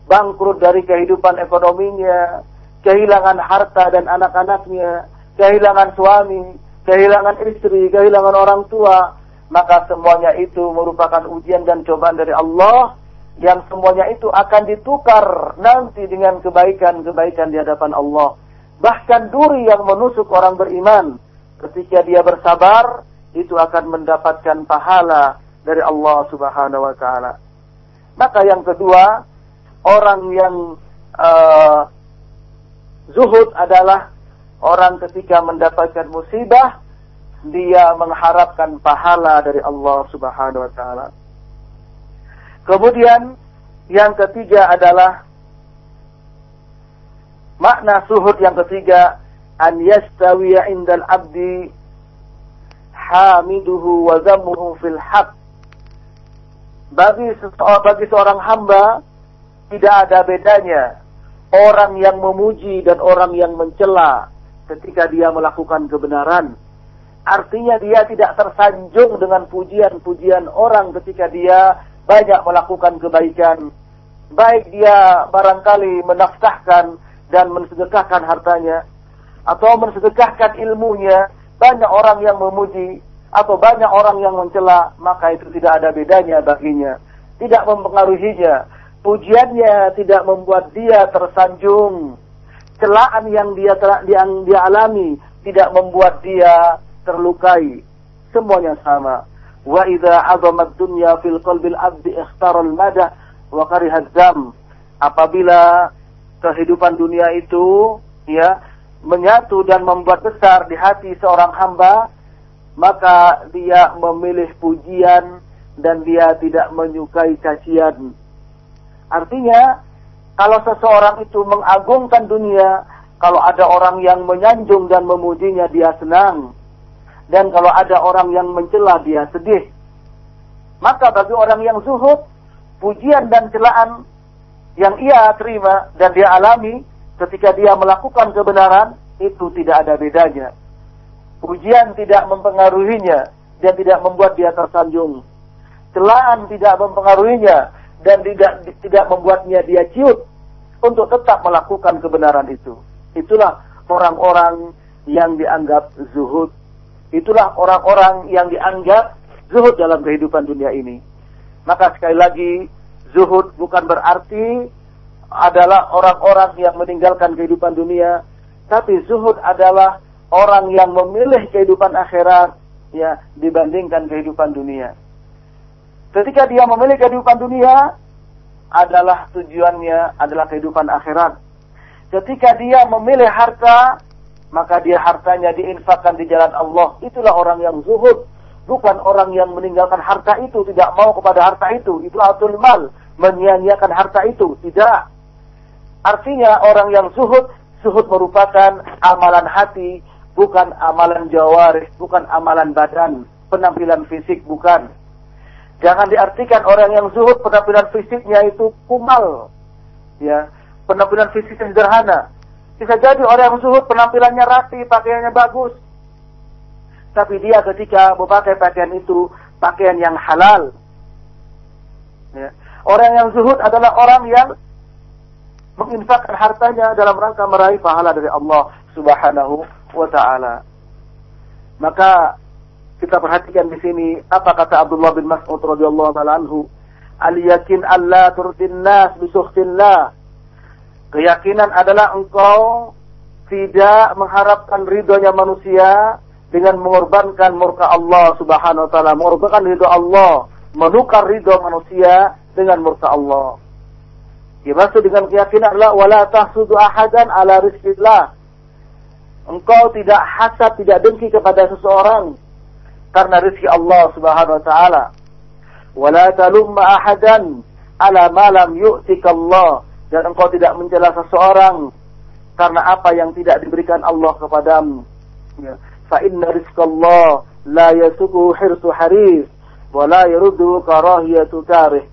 Speaker 1: bangkrut dari kehidupan ekonominya, kehilangan harta dan anak-anaknya, kehilangan suami, kehilangan istri, kehilangan orang tua, maka semuanya itu merupakan ujian dan cobaan dari Allah yang semuanya itu akan ditukar nanti dengan kebaikan-kebaikan di hadapan Allah. Bahkan duri yang menusuk orang beriman ketika dia bersabar, itu akan mendapatkan pahala dari Allah Subhanahu wa taala. Maka yang kedua, orang yang uh, zuhud adalah orang ketika mendapatkan musibah dia mengharapkan pahala dari Allah Subhanahu wa taala. Kemudian yang ketiga adalah makna suhud yang ketiga an yastawiya indal abdi hamiduhu wa zammuhu fil haq. Bagi, bagi seorang hamba tidak ada bedanya orang yang memuji dan orang yang mencela ketika dia melakukan kebenaran. Artinya dia tidak tersanjung dengan pujian-pujian orang ketika dia banyak melakukan kebaikan. Baik dia barangkali menafkahkan dan mensedekahkan hartanya. Atau mensedekahkan ilmunya. Banyak orang yang memuji. Atau banyak orang yang mencela. Maka itu tidak ada bedanya baginya. Tidak mempengaruhinya. Pujiannya tidak membuat dia tersanjung. Celaan yang dia yang dia alami tidak membuat dia terlukai. Semuanya sama. Wa idza 'azamat dunya fil qalbil 'abdi ikhtara al-madah wa kariha dam. Apabila kehidupan dunia itu ya menyatu dan membuat besar di hati seorang hamba, maka dia memilih pujian dan dia tidak menyukai cacian. Artinya, kalau seseorang itu mengagungkan dunia, kalau ada orang yang menyanjung dan memujinya, dia senang. Dan kalau ada orang yang mencela dia sedih. Maka bagi orang yang zuhud, pujian dan celaan yang ia terima dan dia alami ketika dia melakukan kebenaran, itu tidak ada bedanya. Pujian tidak mempengaruhinya dan tidak membuat dia tersanjung. Celaan tidak mempengaruhinya dan tidak tidak membuatnya dia ciut untuk tetap melakukan kebenaran itu. Itulah orang-orang yang dianggap zuhud Itulah orang-orang yang dianggap zuhud dalam kehidupan dunia ini. Maka sekali lagi, zuhud bukan berarti adalah orang-orang yang meninggalkan kehidupan dunia, tapi zuhud adalah orang yang memilih kehidupan akhirat ya dibandingkan kehidupan dunia. Ketika dia memilih kehidupan dunia, adalah tujuannya adalah kehidupan akhirat. Ketika dia memilih harta, maka dia hartanya diinfakkan di jalan Allah. Itulah orang yang zuhud. Bukan orang yang meninggalkan harta itu, tidak mau kepada harta itu. Itulah atul mal, menyia-nyiakan harta itu. Tidak. Artinya orang yang zuhud, zuhud merupakan amalan hati, bukan amalan jawarih, bukan amalan badan, penampilan fisik, bukan. Jangan diartikan orang yang zuhud penampilan fisiknya itu kumal. Ya, penampilan fisik sederhana bisa jadi orang yang zuhud penampilannya rapi, pakaiannya bagus. Tapi dia ketika memakai pakaian itu, pakaian yang halal. Ya. Orang yang zuhud adalah orang yang menginfakkan hartanya dalam rangka meraih pahala dari Allah Subhanahu wa taala. Maka kita perhatikan di sini apa kata Abdullah bin Mas'ud radhiyallahu taala anhu, "Al yakin alla turdin nas Keyakinan adalah engkau tidak mengharapkan ridhonya manusia dengan mengorbankan murka Allah subhanahu wa ta'ala. Mengorbankan ridho Allah. Menukar ridho manusia dengan murka Allah. Dimaksud dengan keyakinan adalah wala tahsudu ahadan ala rizkillah. Engkau tidak hasad, tidak dengki kepada seseorang karena rezeki Allah Subhanahu wa taala. Wala talumma ahadan ala ma lam yu'tika Allah dan engkau tidak mencela seseorang karena apa yang tidak diberikan Allah kepadamu. Ya. Fa inna rizqallah la yasuku hirsu haris wa la yaruddu karahiyatu karih.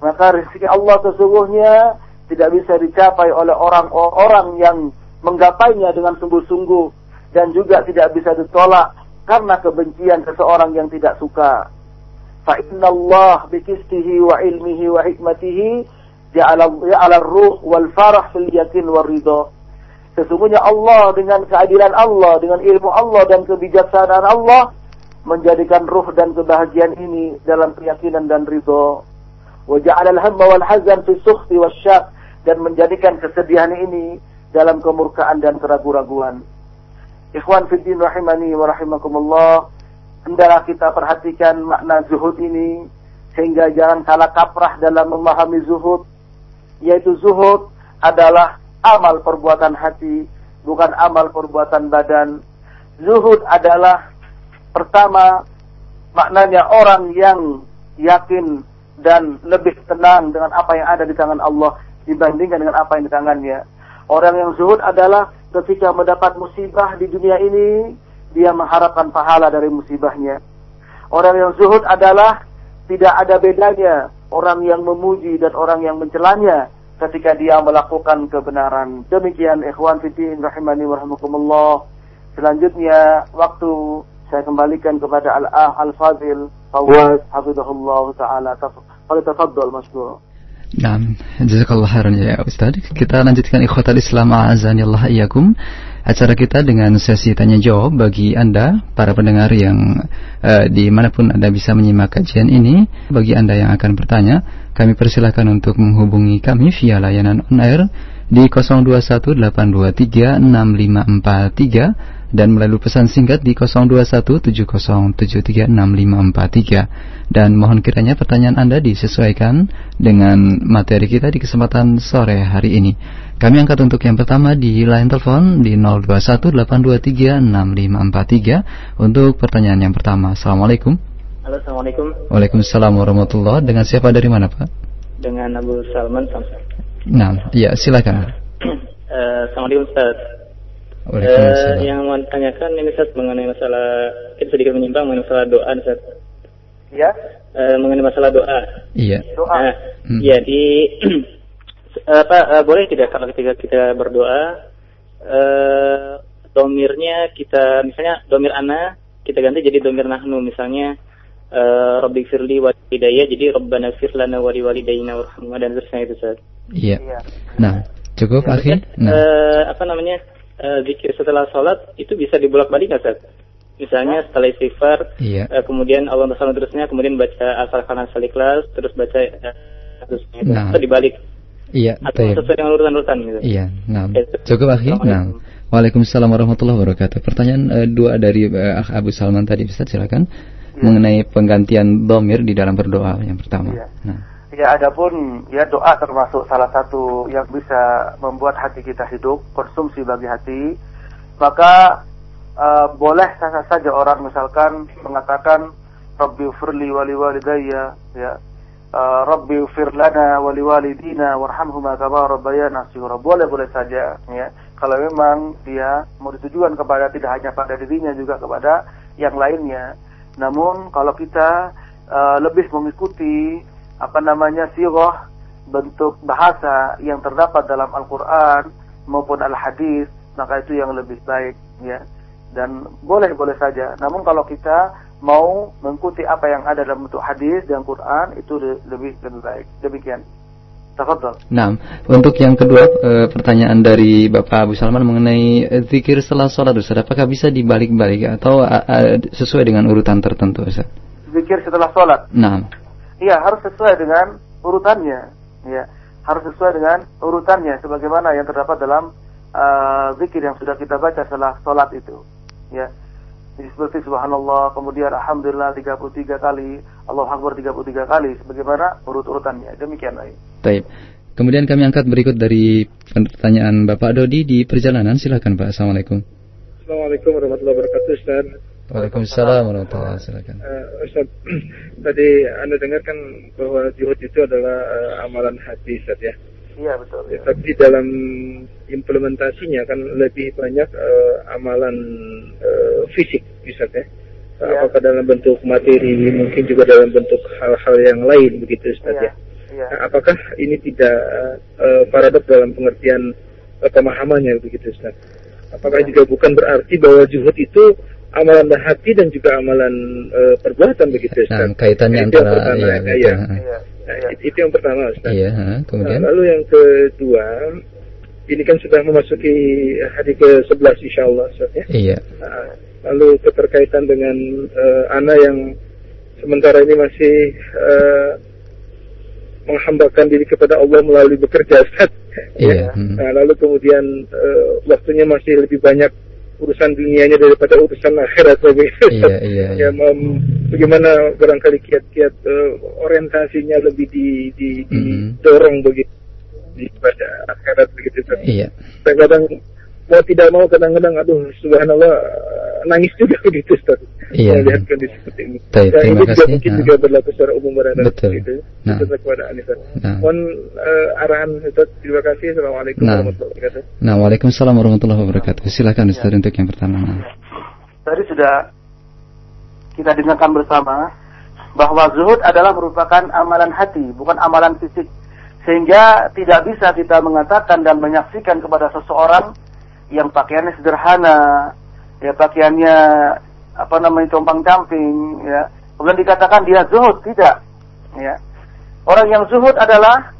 Speaker 1: Maka rezeki Allah sesungguhnya tidak bisa dicapai oleh orang-orang yang menggapainya dengan sungguh-sungguh dan juga tidak bisa ditolak karena kebencian seseorang yang tidak suka. Fa inna Allah bikistihi wa ilmihi wa hikmatihi ja'ala ruh wal farah fil yakin wal ridho. Sesungguhnya Allah dengan keadilan Allah, dengan ilmu Allah dan kebijaksanaan Allah menjadikan ruh dan kebahagiaan ini dalam keyakinan dan ridho. Wa ja'ala al-hamma wal hazan fi sukhti wasyak dan menjadikan kesedihan ini dalam kemurkaan dan keraguan-raguan. Ikhwan fiddin rahimani wa rahimakumullah. Hendaklah kita perhatikan makna zuhud ini sehingga jangan salah kaprah dalam memahami zuhud yaitu zuhud adalah amal perbuatan hati, bukan amal perbuatan badan. Zuhud adalah pertama maknanya orang yang yakin dan lebih tenang dengan apa yang ada di tangan Allah dibandingkan dengan apa yang di tangannya. Orang yang zuhud adalah ketika mendapat musibah di dunia ini, dia mengharapkan pahala dari musibahnya. Orang yang zuhud adalah tidak ada bedanya orang yang memuji dan orang yang mencelanya ketika dia melakukan kebenaran. Demikian ikhwan fiddin rahimani wa Selanjutnya waktu saya kembalikan kepada Al-Ah Al-Fadil Fawaz Hafizahullah Ta'ala. Falitafadol Masbur.
Speaker 2: Nah, jazakallah khairan ya Ustaz. Kita lanjutkan ikhwatal Islam a'azanillah iyyakum. Acara kita dengan sesi tanya jawab bagi Anda para pendengar yang uh, di mana pun Anda bisa menyimak kajian ini. Bagi Anda yang akan bertanya, kami persilahkan untuk menghubungi kami via layanan on air di 0218236543 dan melalui pesan singkat di 0217073543 dan mohon kiranya pertanyaan Anda disesuaikan dengan materi kita di kesempatan sore hari ini. Kami angkat untuk yang pertama di line telepon di 0218236543 untuk pertanyaan yang pertama. Assalamualaikum.
Speaker 3: Halo, Assalamualaikum.
Speaker 2: Waalaikumsalam warahmatullahi Dengan siapa dari mana Pak?
Speaker 3: Dengan Abu Salman Samsa.
Speaker 2: Nah, iya silakan.
Speaker 3: uh, Assalamualaikum Ustaz. Uh, yang mau tanyakan ini Ustaz mengenai masalah kita sedikit menyimpang mengenai masalah doa Ustaz.
Speaker 1: Ya.
Speaker 3: Uh, mengenai masalah doa.
Speaker 2: Iya.
Speaker 3: Doa. Nah, hmm. ya di apa uh, boleh tidak kalau ketika kita berdoa uh, domirnya kita misalnya domir ana kita ganti jadi domir nahnu misalnya uh, Rabbi firli wa hidayah jadi Rabbana fir lana wa liwalidayna warhamna dan seterusnya itu Ustaz.
Speaker 2: Iya. iya. Nah, cukup ya, akhir.
Speaker 3: Nah. Uh, apa namanya? Uh, zikir setelah sholat itu bisa dibulak-balik nggak Ustaz? Misalnya setelah istighfar, iya. uh, kemudian Allah Taala terusnya, kemudian baca asal kanan saliklas, terus baca uh, terusnya itu, nah. dibalik.
Speaker 2: Iya.
Speaker 3: Atau betul. sesuai dengan urutan-urutan gitu.
Speaker 2: Iya. Nah. Cukup akhir. Nah. Waalaikumsalam warahmatullahi wabarakatuh. Pertanyaan uh, dua dari uh, Abu Salman tadi, Ustaz silakan. Ya. Mengenai penggantian domir di dalam berdoa yang pertama.
Speaker 1: Ya. Nah. Ya, adapun ya doa termasuk salah satu yang bisa membuat hati kita hidup, konsumsi bagi hati. Maka uh, boleh sah saja orang misalkan mengatakan Rabbi firli wali walidayya ya uh, Rabbi firlana wali walidina warhamhuma kama rabbayana shighra. Boleh boleh saja ya. Kalau memang dia mau ditujukan kepada tidak hanya pada dirinya juga kepada yang lainnya. Namun kalau kita uh, lebih mengikuti apa namanya sirah bentuk bahasa yang terdapat dalam Al-Qur'an maupun Al-Hadis maka itu yang lebih baik ya dan boleh-boleh saja namun kalau kita mau mengikuti apa yang ada dalam bentuk hadis dan Quran itu lebih lebih baik demikian Tafadhol.
Speaker 2: Nah, untuk yang kedua e, pertanyaan dari Bapak Abu Salman mengenai e, zikir setelah sholat Ustaz, apakah bisa dibalik-balik atau a, a, sesuai dengan urutan tertentu Ustaz?
Speaker 1: Zikir setelah sholat?
Speaker 2: Nah.
Speaker 1: Iya, harus sesuai dengan urutannya. Ya, harus sesuai dengan urutannya sebagaimana yang terdapat dalam uh, zikir yang sudah kita baca setelah sholat itu. Ya. Jadi seperti subhanallah, kemudian alhamdulillah 33 kali, Allah Akbar 33 kali sebagaimana urut-urutannya. Demikian baik.
Speaker 2: Baik. Kemudian kami angkat berikut dari pertanyaan Bapak Dodi di perjalanan. Silakan Pak. Assalamualaikum.
Speaker 4: Assalamualaikum warahmatullahi wabarakatuh Ustaz.
Speaker 2: Waalaikumsalam warahmatullahi wabarakatuh.
Speaker 4: Uh, Ustaz, tadi Anda dengarkan bahwa zuhud itu adalah uh, amalan hati Ustaz ya.
Speaker 1: Iya betul. Ya.
Speaker 4: Tapi dalam implementasinya kan lebih banyak uh, amalan uh, fisik Ustaz ya. ya. Apakah dalam bentuk materi, mungkin juga dalam bentuk hal-hal yang lain begitu Ustaz ya. ya. ya. Nah, apakah ini tidak uh, paradok dalam pengertian uh, pemahamannya begitu Ustaz? Apakah ya. juga bukan berarti bahwa zuhud itu amalan hati dan juga amalan uh, perbuatan begitu Ustaz.
Speaker 2: Nah, kaitannya
Speaker 4: itu
Speaker 2: antara
Speaker 4: yang pertama, ya, ya, ya. Nah, ya. itu yang pertama Ustaz.
Speaker 2: Iya, kemudian.
Speaker 4: Nah, lalu yang kedua, ini kan sudah memasuki hari ke-11 insyaallah Ustaz ya.
Speaker 2: Iya.
Speaker 4: Nah, lalu keterkaitan dengan uh, anak yang sementara ini masih uh, menghambakan diri kepada Allah melalui bekerja Ustaz.
Speaker 2: Iya.
Speaker 4: Nah, lalu kemudian uh, waktunya masih lebih banyak urusan dunianya daripada urusan akhirat begitu.
Speaker 2: Iya, iya,
Speaker 4: iya. Ya, um, bagaimana barangkali kiat-kiat uh, orientasinya lebih di, di, mm -hmm. begitu di pada akhirat begitu.
Speaker 2: Iya.
Speaker 4: Kadang-kadang mau tidak mau kadang-kadang aduh subhanallah nangis juga begitu Ustaz.
Speaker 2: Iya.
Speaker 4: Melihat kondisi seperti ini.
Speaker 2: Baik,
Speaker 4: Dan
Speaker 2: terima
Speaker 4: ini
Speaker 2: kasih.
Speaker 4: juga mungkin nah. juga berlaku secara umum pada
Speaker 2: Betul.
Speaker 4: gitu.
Speaker 2: Nah.
Speaker 4: Itu kepada Anissa.
Speaker 2: Nah.
Speaker 4: Mohon uh, arahan Ustaz. Terima kasih. Assalamualaikum
Speaker 2: nah.
Speaker 4: warahmatullahi wabarakatuh.
Speaker 2: Nah, Waalaikumsalam warahmatullahi wabarakatuh. Silakan Ustaz ya. untuk yang pertama. Nah.
Speaker 1: Tadi sudah kita dengarkan bersama bahwa zuhud adalah merupakan amalan hati, bukan amalan fisik. Sehingga tidak bisa kita mengatakan dan menyaksikan kepada seseorang yang pakaiannya sederhana, ya pakaiannya apa namanya compang camping ya. Kemudian dikatakan dia zuhud tidak ya. Orang yang zuhud adalah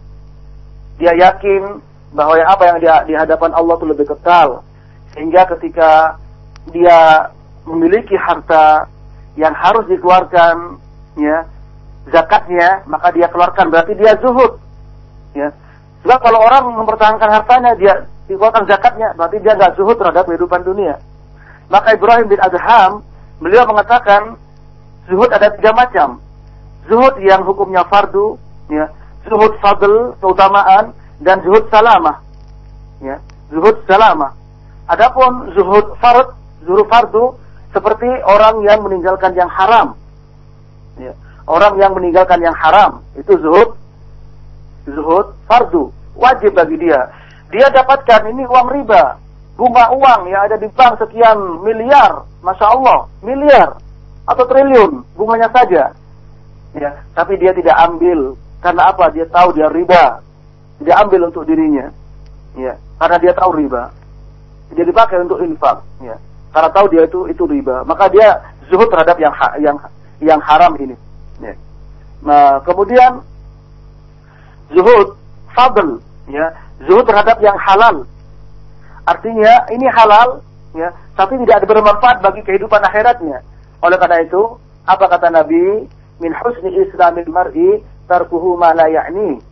Speaker 1: dia yakin bahwa yang apa yang dia di hadapan Allah itu lebih kekal. Sehingga ketika dia memiliki harta yang harus dikeluarkan ya zakatnya maka dia keluarkan. Berarti dia zuhud ya. Sebab kalau orang mempertahankan hartanya dia dikeluarkan zakatnya berarti dia nggak zuhud terhadap kehidupan dunia. Maka Ibrahim bin Adham beliau mengatakan zuhud ada tiga macam. Zuhud yang hukumnya fardu ya zuhud fadl keutamaan dan zuhud salamah ya zuhud salamah. Adapun zuhud fard zuhud fardu seperti orang yang meninggalkan yang haram ya orang yang meninggalkan yang haram itu zuhud zuhud fardu. Wajib bagi dia dia dapatkan ini uang riba bunga uang yang ada di bank sekian miliar masya Allah miliar atau triliun bunganya saja. Ya tapi dia tidak ambil. Karena apa? Dia tahu dia riba. Tidak ambil untuk dirinya. Ya karena dia tahu riba. Dia dipakai untuk infak. Ya karena tahu dia itu itu riba. Maka dia zuhud terhadap yang yang yang haram ini. Ya. Nah, kemudian zuhud fadl ya, zuhud terhadap yang halal. Artinya ini halal ya, tapi tidak ada bermanfaat bagi kehidupan akhiratnya. Oleh karena itu, apa kata Nabi? Min husni islamil mar'i tarkuhu ma la ya'ni.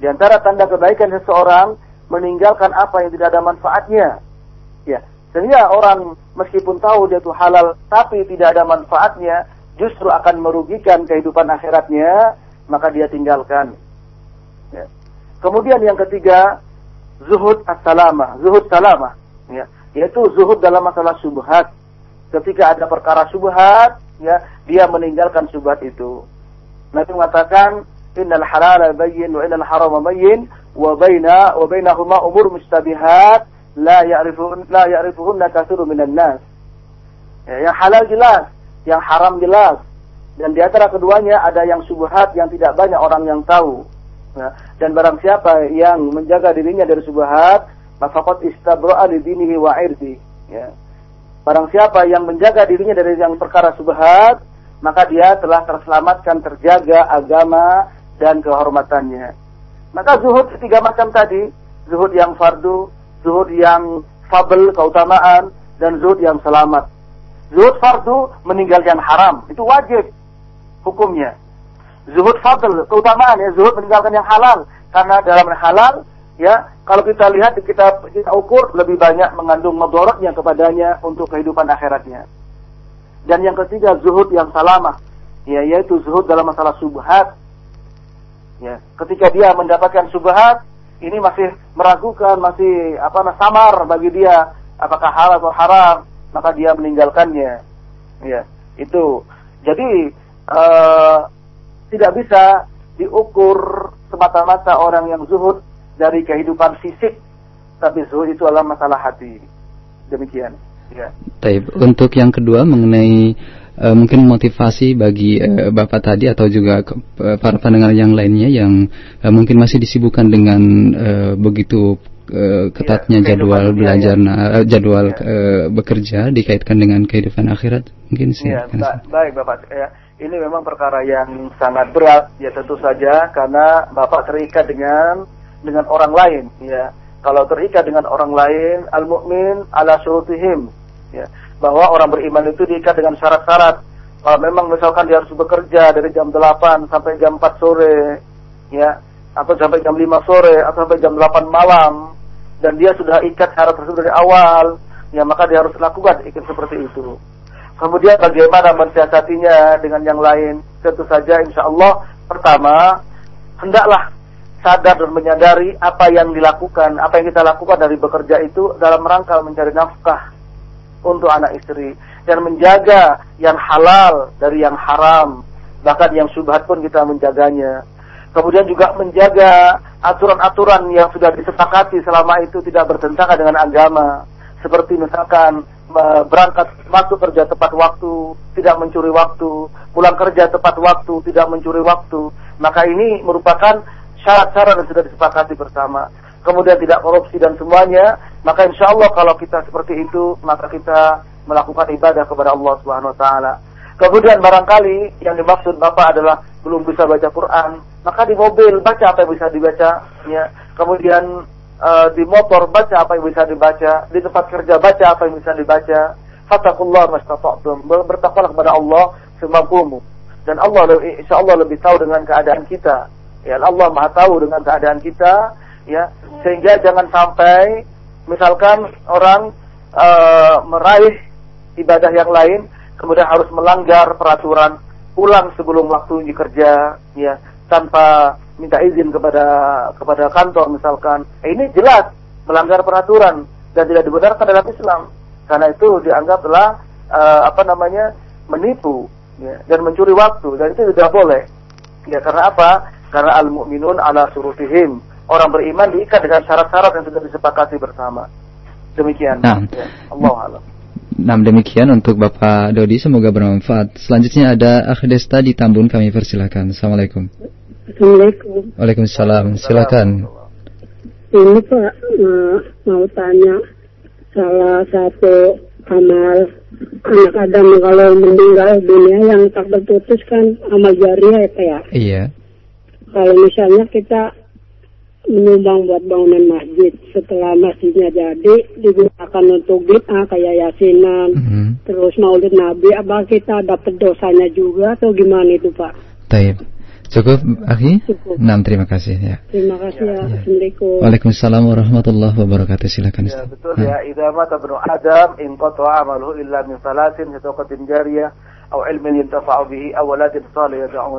Speaker 1: Di antara tanda kebaikan seseorang meninggalkan apa yang tidak ada manfaatnya. Ya, sehingga orang meskipun tahu dia itu halal tapi tidak ada manfaatnya, justru akan merugikan kehidupan akhiratnya, maka dia tinggalkan. Ya. Kemudian yang ketiga, zuhud as-salamah, zuhud salamah, ya, yaitu zuhud dalam masalah subhat. Ketika ada perkara subhat, ya, dia meninggalkan subhat itu. Nabi mengatakan, innal halala bayyin wa innal harama bayyin wa baina wa bainahuma umur mustabihat la ya'rifun la ya'rifuhunna katsirun minan nas. Ya, yang halal jelas, yang haram jelas. Dan di antara keduanya ada yang subhat yang tidak banyak orang yang tahu. Ya. Dan barang siapa yang menjaga dirinya dari subhat, maka istabra'a li dinihi wa irdi. Ya. Barang siapa yang menjaga dirinya dari yang perkara subhat, maka dia telah terselamatkan, terjaga agama dan kehormatannya. Maka zuhud ketiga macam tadi, zuhud yang fardu, zuhud yang fabel, keutamaan, dan zuhud yang selamat. Zuhud fardu meninggalkan haram. Itu wajib hukumnya. Zuhud fadl, keutamaan ya. Zuhud meninggalkan yang halal. Karena dalam halal, ya, kalau kita lihat kita kita ukur lebih banyak mengandung yang kepadanya untuk kehidupan akhiratnya. Dan yang ketiga zuhud yang salamah, ya yaitu zuhud dalam masalah subhat. Ya, ketika dia mendapatkan subhat, ini masih meragukan, masih apa samar bagi dia apakah halal atau haram, maka dia meninggalkannya. Ya, itu. Jadi uh, tidak bisa diukur semata-mata orang yang zuhud dari kehidupan fisik, tapi zuhud itu adalah masalah hati. Demikian. Ya.
Speaker 2: Taib. Untuk yang kedua mengenai uh, mungkin motivasi bagi uh, Bapak tadi atau juga ke, uh, para pendengar yang lainnya yang uh, mungkin masih disibukkan dengan uh, begitu uh, ketatnya ya, jadwal belajar ya. uh, jadwal ya. uh, bekerja dikaitkan dengan kehidupan akhirat mungkin sih
Speaker 1: ya, ba baik bapak ya ini memang perkara yang sangat berat ya tentu saja karena bapak terikat dengan dengan orang lain ya. Kalau terikat dengan orang lain al mukmin ala syurutihim ya. Bahwa orang beriman itu diikat dengan syarat-syarat. Kalau memang misalkan dia harus bekerja dari jam 8 sampai jam 4 sore ya atau sampai jam 5 sore atau sampai jam 8 malam dan dia sudah ikat syarat tersebut dari awal, ya maka dia harus lakukan ikat seperti itu. Kemudian bagaimana mensiasatinya dengan yang lain? Tentu saja insya Allah pertama hendaklah sadar dan menyadari apa yang dilakukan, apa yang kita lakukan dari bekerja itu dalam rangka mencari nafkah untuk anak istri. Dan menjaga yang halal dari yang haram, bahkan yang subhat pun kita menjaganya. Kemudian juga menjaga aturan-aturan yang sudah disepakati selama itu tidak bertentangan dengan agama. Seperti misalkan berangkat masuk kerja tepat waktu, tidak mencuri waktu, pulang kerja tepat waktu, tidak mencuri waktu. Maka ini merupakan syarat-syarat yang sudah disepakati bersama. Kemudian tidak korupsi dan semuanya, maka insya Allah kalau kita seperti itu, maka kita melakukan ibadah kepada Allah Subhanahu wa taala. Kemudian barangkali yang dimaksud Bapak adalah belum bisa baca Quran, maka di mobil baca apa yang bisa dibaca, ya. Kemudian uh, di motor baca apa yang bisa dibaca, di tempat kerja baca apa yang bisa dibaca. Fattakullah mastata'tum. Bertakwalah kepada Allah semampumu. Dan Allah insya Allah lebih tahu dengan keadaan kita. Ya Allah Maha tahu dengan keadaan kita, ya. Sehingga jangan sampai misalkan orang uh, meraih ibadah yang lain kemudian harus melanggar peraturan pulang sebelum waktu kerja ya tanpa minta izin kepada kepada kantor misalkan. Eh, ini jelas melanggar peraturan dan tidak dibenarkan dalam Islam. Karena itu dianggap telah uh, apa namanya menipu ya, dan mencuri waktu. Dan itu tidak boleh. Ya karena apa? Karena al mukminun ala surutihim. Orang beriman diikat dengan syarat-syarat yang sudah disepakati bersama. Demikian.
Speaker 2: Nah.
Speaker 1: ya, Allah alam.
Speaker 2: Nah demikian untuk Bapak Dodi. Semoga bermanfaat. Selanjutnya ada Akhdesta di Tambun. Kami persilakan. Assalamualaikum.
Speaker 5: Assalamualaikum.
Speaker 2: Waalaikumsalam. Silakan.
Speaker 5: Ini Pak uh, mau tanya salah satu amal anak Adam kalau meninggal dunia yang tak terputus kan amal jariah ya Pak ya.
Speaker 2: Iya.
Speaker 5: Kalau misalnya kita menyumbang buat bangunan masjid. Setelah masjidnya jadi digunakan untuk bid'ah kayak yasinan, mm -hmm. terus maulid nabi, apa kita dapat dosanya juga atau gimana itu Pak?
Speaker 2: Taib. Cukup, Akhi? Cukup. Nah, terima kasih ya.
Speaker 5: Terima kasih ya. ya. Assalamualaikum.
Speaker 2: Waalaikumsalam warahmatullahi wabarakatuh. Silakan
Speaker 1: Ya, betul ya. Idza mata ibnu Adam in qata'a amaluhu illa min salasin sadaqatin jariyah aw ilmin yantafa'u bihi aw waladin salih yad'u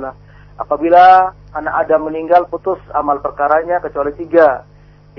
Speaker 1: Apabila anak Adam meninggal putus amal perkaranya kecuali tiga.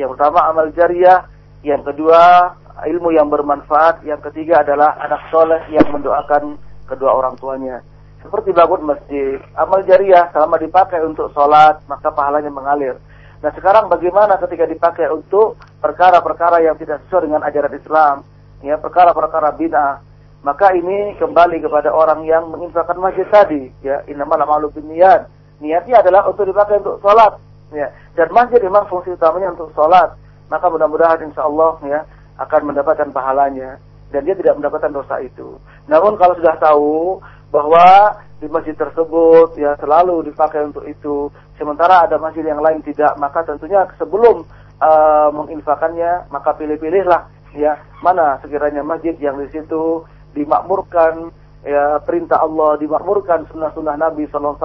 Speaker 1: Yang pertama amal jariah, yang kedua ilmu yang bermanfaat, yang ketiga adalah anak soleh yang mendoakan kedua orang tuanya. Seperti bangun masjid, amal jariah selama dipakai untuk sholat maka pahalanya mengalir. Nah sekarang bagaimana ketika dipakai untuk perkara-perkara yang tidak sesuai dengan ajaran Islam, ya perkara-perkara bid'ah, maka ini kembali kepada orang yang menginfakkan masjid tadi. Ya innamal a'malu binniyat niatnya adalah untuk dipakai untuk sholat. Ya dan masjid memang fungsi utamanya untuk sholat. Maka mudah-mudahan insya Allah ya akan mendapatkan pahalanya. Dan dia tidak mendapatkan dosa itu. Namun kalau sudah tahu bahwa di masjid tersebut ya selalu dipakai untuk itu sementara ada masjid yang lain tidak maka tentunya sebelum uh, menginfakannya maka pilih-pilihlah ya mana sekiranya masjid yang di situ dimakmurkan ya perintah Allah, dimakmurkan sunnah-sunnah Nabi SAW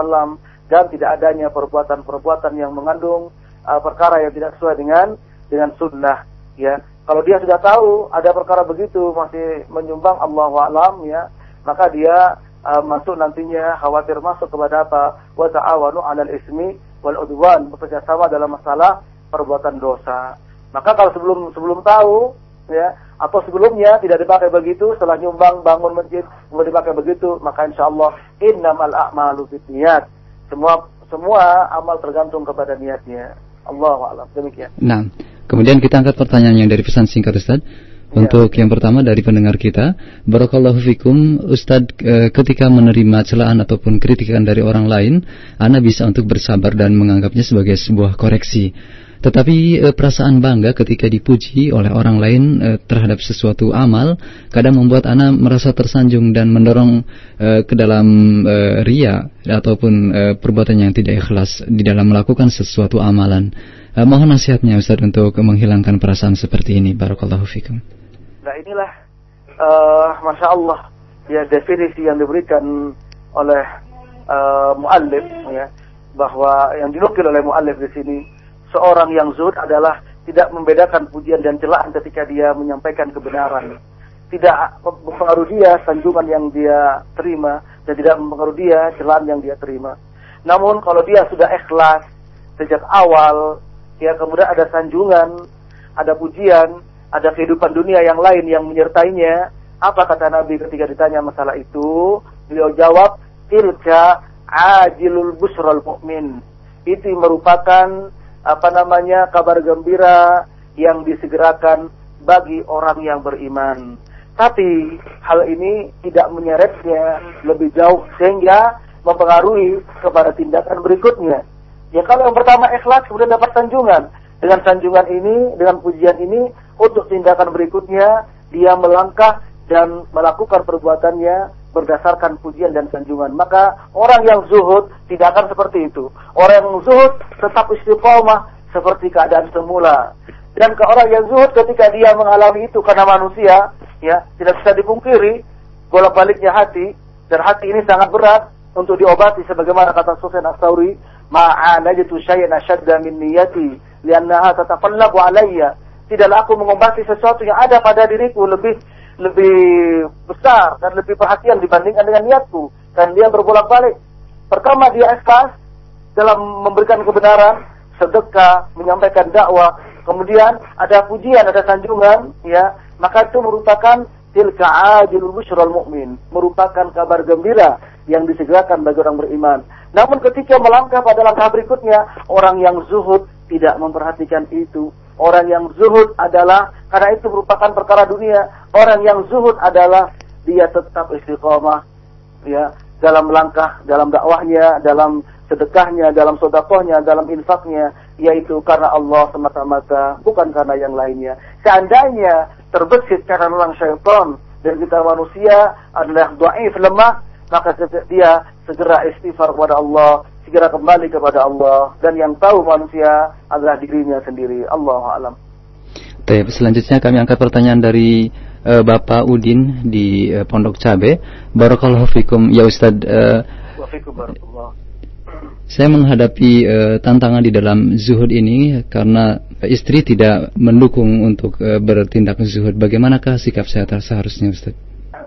Speaker 1: dan tidak adanya perbuatan-perbuatan yang mengandung uh, perkara yang tidak sesuai dengan dengan sunnah ya. Kalau dia sudah tahu ada perkara begitu masih menyumbang Allah alam ya, maka dia uh, masuk nantinya khawatir masuk kepada apa? Wa ta'awanu 'alal ismi wal udwan, bekerja sama dalam masalah perbuatan dosa. Maka kalau sebelum sebelum tahu ya atau sebelumnya tidak dipakai begitu setelah nyumbang bangun masjid kemudian dipakai begitu maka insya Allah innamal a'malu niat semua semua amal tergantung kepada niatnya. Allah alam. Demikian.
Speaker 2: Nah kemudian kita angkat pertanyaan yang dari pesan singkat Ustaz Ya. Untuk yang pertama dari pendengar kita, Barakallahu fikum, Ustadz e, ketika menerima celaan ataupun kritikan dari orang lain, Anda bisa untuk bersabar dan menganggapnya sebagai sebuah koreksi. Tetapi e, perasaan bangga ketika dipuji oleh orang lain e, terhadap sesuatu amal kadang membuat anak merasa tersanjung dan mendorong e, ke dalam e, ria ataupun e, perbuatan yang tidak ikhlas di dalam melakukan sesuatu amalan. E, mohon nasihatnya Ustaz untuk menghilangkan perasaan seperti ini. Barakallahu fikum.
Speaker 1: Nah inilah uh, Masya Allah ya definisi yang diberikan oleh uh, muallif ya bahwa yang dinukil oleh muallif di sini seorang yang zuhud adalah tidak membedakan pujian dan celaan ketika dia menyampaikan kebenaran. Tidak mempengaruhi dia sanjungan yang dia terima dan tidak mempengaruhi dia celaan yang dia terima. Namun kalau dia sudah ikhlas sejak awal, ya kemudian ada sanjungan, ada pujian, ada kehidupan dunia yang lain yang menyertainya, apa kata Nabi ketika ditanya masalah itu? Beliau jawab, tilka ajilul busral mu'min. Itu merupakan apa namanya kabar gembira yang disegerakan bagi orang yang beriman. Tapi hal ini tidak menyeretnya lebih jauh sehingga mempengaruhi kepada tindakan berikutnya. Ya kalau yang pertama ikhlas kemudian dapat sanjungan. Dengan sanjungan ini, dengan pujian ini, untuk tindakan berikutnya dia melangkah dan melakukan perbuatannya berdasarkan pujian dan sanjungan. Maka orang yang zuhud tidak akan seperti itu. Orang yang zuhud tetap istiqomah seperti keadaan semula. Dan ke orang yang zuhud ketika dia mengalami itu karena manusia, ya tidak bisa dipungkiri bolak-baliknya hati dan hati ini sangat berat untuk diobati sebagaimana kata Sufyan Ats-Tsauri, ma'anajtu syai'an ashadda min niyati li'annaha tatafallaqu alayya. Tidaklah aku mengobati sesuatu yang ada pada diriku lebih lebih besar dan lebih perhatian dibandingkan dengan niatku. Dan dia berbolak-balik. Pertama dia ikhlas dalam memberikan kebenaran, sedekah, menyampaikan dakwah, kemudian ada pujian, ada sanjungan, ya, maka itu merupakan tilka ajilul busyral mu'min, merupakan kabar gembira yang disegerakan bagi orang beriman. Namun ketika melangkah pada langkah berikutnya, orang yang zuhud tidak memperhatikan itu, Orang yang zuhud adalah karena itu merupakan perkara dunia. Orang yang zuhud adalah dia tetap istiqomah ya dalam langkah, dalam dakwahnya, dalam sedekahnya, dalam sodakohnya, dalam infaknya, yaitu karena Allah semata-mata, bukan karena yang lainnya. Seandainya terbesit karena orang syaitan dan kita manusia adalah doaif lemah, maka dia segera istighfar kepada Allah, segera kembali kepada Allah dan yang tahu manusia adalah dirinya sendiri. Allah alam.
Speaker 2: Baik, selanjutnya kami angkat pertanyaan dari uh, Bapak Udin di uh, Pondok Cabe. Barakallahu fikum ya Ustaz. Uh, Saya menghadapi uh, tantangan di dalam zuhud ini karena istri tidak mendukung untuk uh, bertindak zuhud. Bagaimanakah sikap saya seharusnya Ustaz?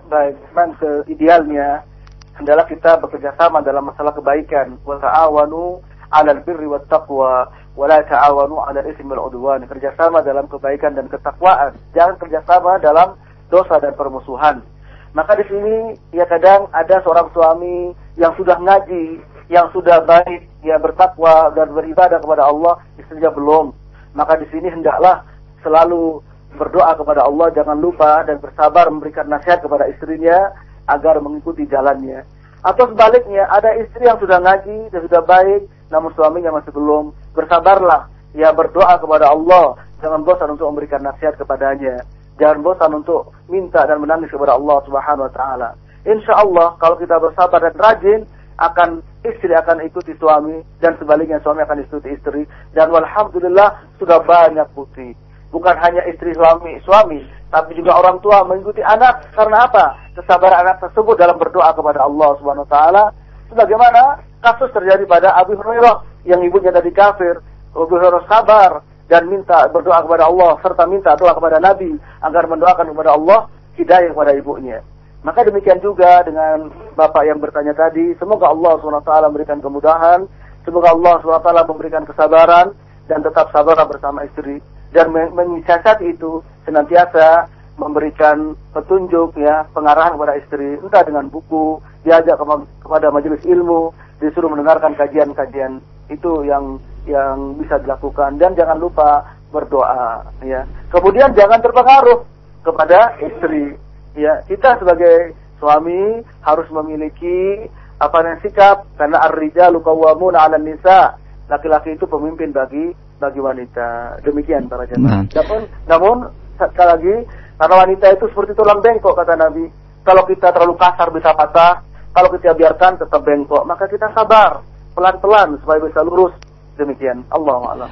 Speaker 1: Baik, memang idealnya hendaklah kita bekerja sama dalam masalah kebaikan. Wa ta'awanu 'alal birri wat taqwa wa la ta'awanu 'alal itsmi wal 'udwan. Kerjasama dalam kebaikan dan ketakwaan. Jangan kerjasama dalam dosa dan permusuhan. Maka di sini ya kadang ada seorang suami yang sudah ngaji, yang sudah baik, ya bertakwa dan beribadah kepada Allah, istrinya belum. Maka di sini hendaklah selalu berdoa kepada Allah, jangan lupa dan bersabar memberikan nasihat kepada istrinya agar mengikuti jalannya. Atau sebaliknya, ada istri yang sudah ngaji dan sudah baik, namun suaminya masih belum. Bersabarlah, ya berdoa kepada Allah. Jangan bosan untuk memberikan nasihat kepadanya. Jangan bosan untuk minta dan menangis kepada Allah Subhanahu wa taala. Insya Allah kalau kita bersabar dan rajin akan istri akan ikuti suami dan sebaliknya suami akan ikuti istri dan walhamdulillah sudah banyak bukti bukan hanya istri suami suami tapi juga orang tua mengikuti anak karena apa? Kesabaran anak tersebut dalam berdoa kepada Allah Subhanahu wa taala sebagaimana kasus terjadi pada Abu Hurairah yang ibunya dari kafir. Abu Hurairah sabar dan minta berdoa kepada Allah serta minta doa kepada Nabi agar mendoakan kepada Allah hidayah kepada ibunya. Maka demikian juga dengan Bapak yang bertanya tadi, semoga Allah SWT memberikan kemudahan, semoga Allah SWT memberikan kesabaran, dan tetap sabar bersama istri dan menyiasati itu senantiasa memberikan petunjuk ya pengarahan kepada istri entah dengan buku diajak ke, kepada majelis ilmu disuruh mendengarkan kajian-kajian itu yang yang bisa dilakukan. Dan jangan lupa berdoa ya. Kemudian jangan terpengaruh kepada istri ya. Kita sebagai suami harus memiliki apa yang sikap. Karena ar-rijalu qawwamuna 'alan nisa. Laki-laki itu pemimpin bagi bagi wanita. Demikian para jemaah. Nah. Namun, namun sekali lagi karena wanita itu seperti tulang bengkok kata Nabi. Kalau kita terlalu kasar bisa patah, kalau kita biarkan tetap bengkok, maka kita sabar pelan-pelan supaya bisa lurus demikian. Allah a'lam.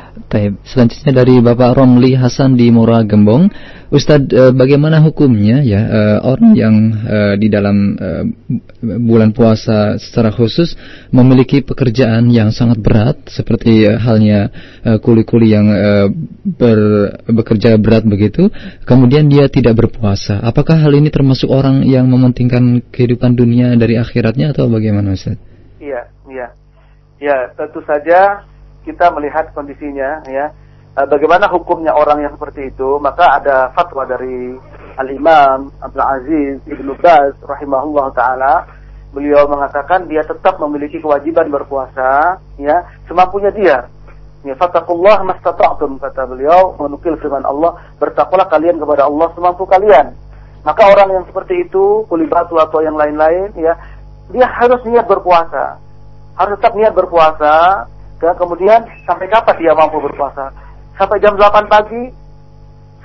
Speaker 2: Selanjutnya dari Bapak Romli Hasan di Murah Gembong, Ustadz eh, bagaimana hukumnya ya eh, orang yang eh, di dalam bulan puasa secara khusus memiliki pekerjaan yang sangat berat seperti halnya kuli-kuli yang ber, bekerja berat begitu, kemudian dia tidak berpuasa. Apakah hal ini termasuk orang yang mementingkan kehidupan dunia dari akhiratnya atau bagaimana Ustaz?
Speaker 1: Iya, iya. Ya, tentu saja kita melihat kondisinya ya. Eh, bagaimana hukumnya orang yang seperti itu maka ada fatwa dari Al-Imam Abdul Aziz Ibnu Baz rahimahullah taala. Beliau mengatakan dia tetap memiliki kewajiban berpuasa ya semampunya dia. Ya fattaqullah mastata'tum kata beliau menukil firman Allah bertakwalah kalian kepada Allah semampu kalian. Maka orang yang seperti itu kulibatu atau yang lain-lain ya dia harus niat berpuasa. Harus tetap niat berpuasa Ya, kemudian sampai kapan dia mampu berpuasa? Sampai jam 8 pagi,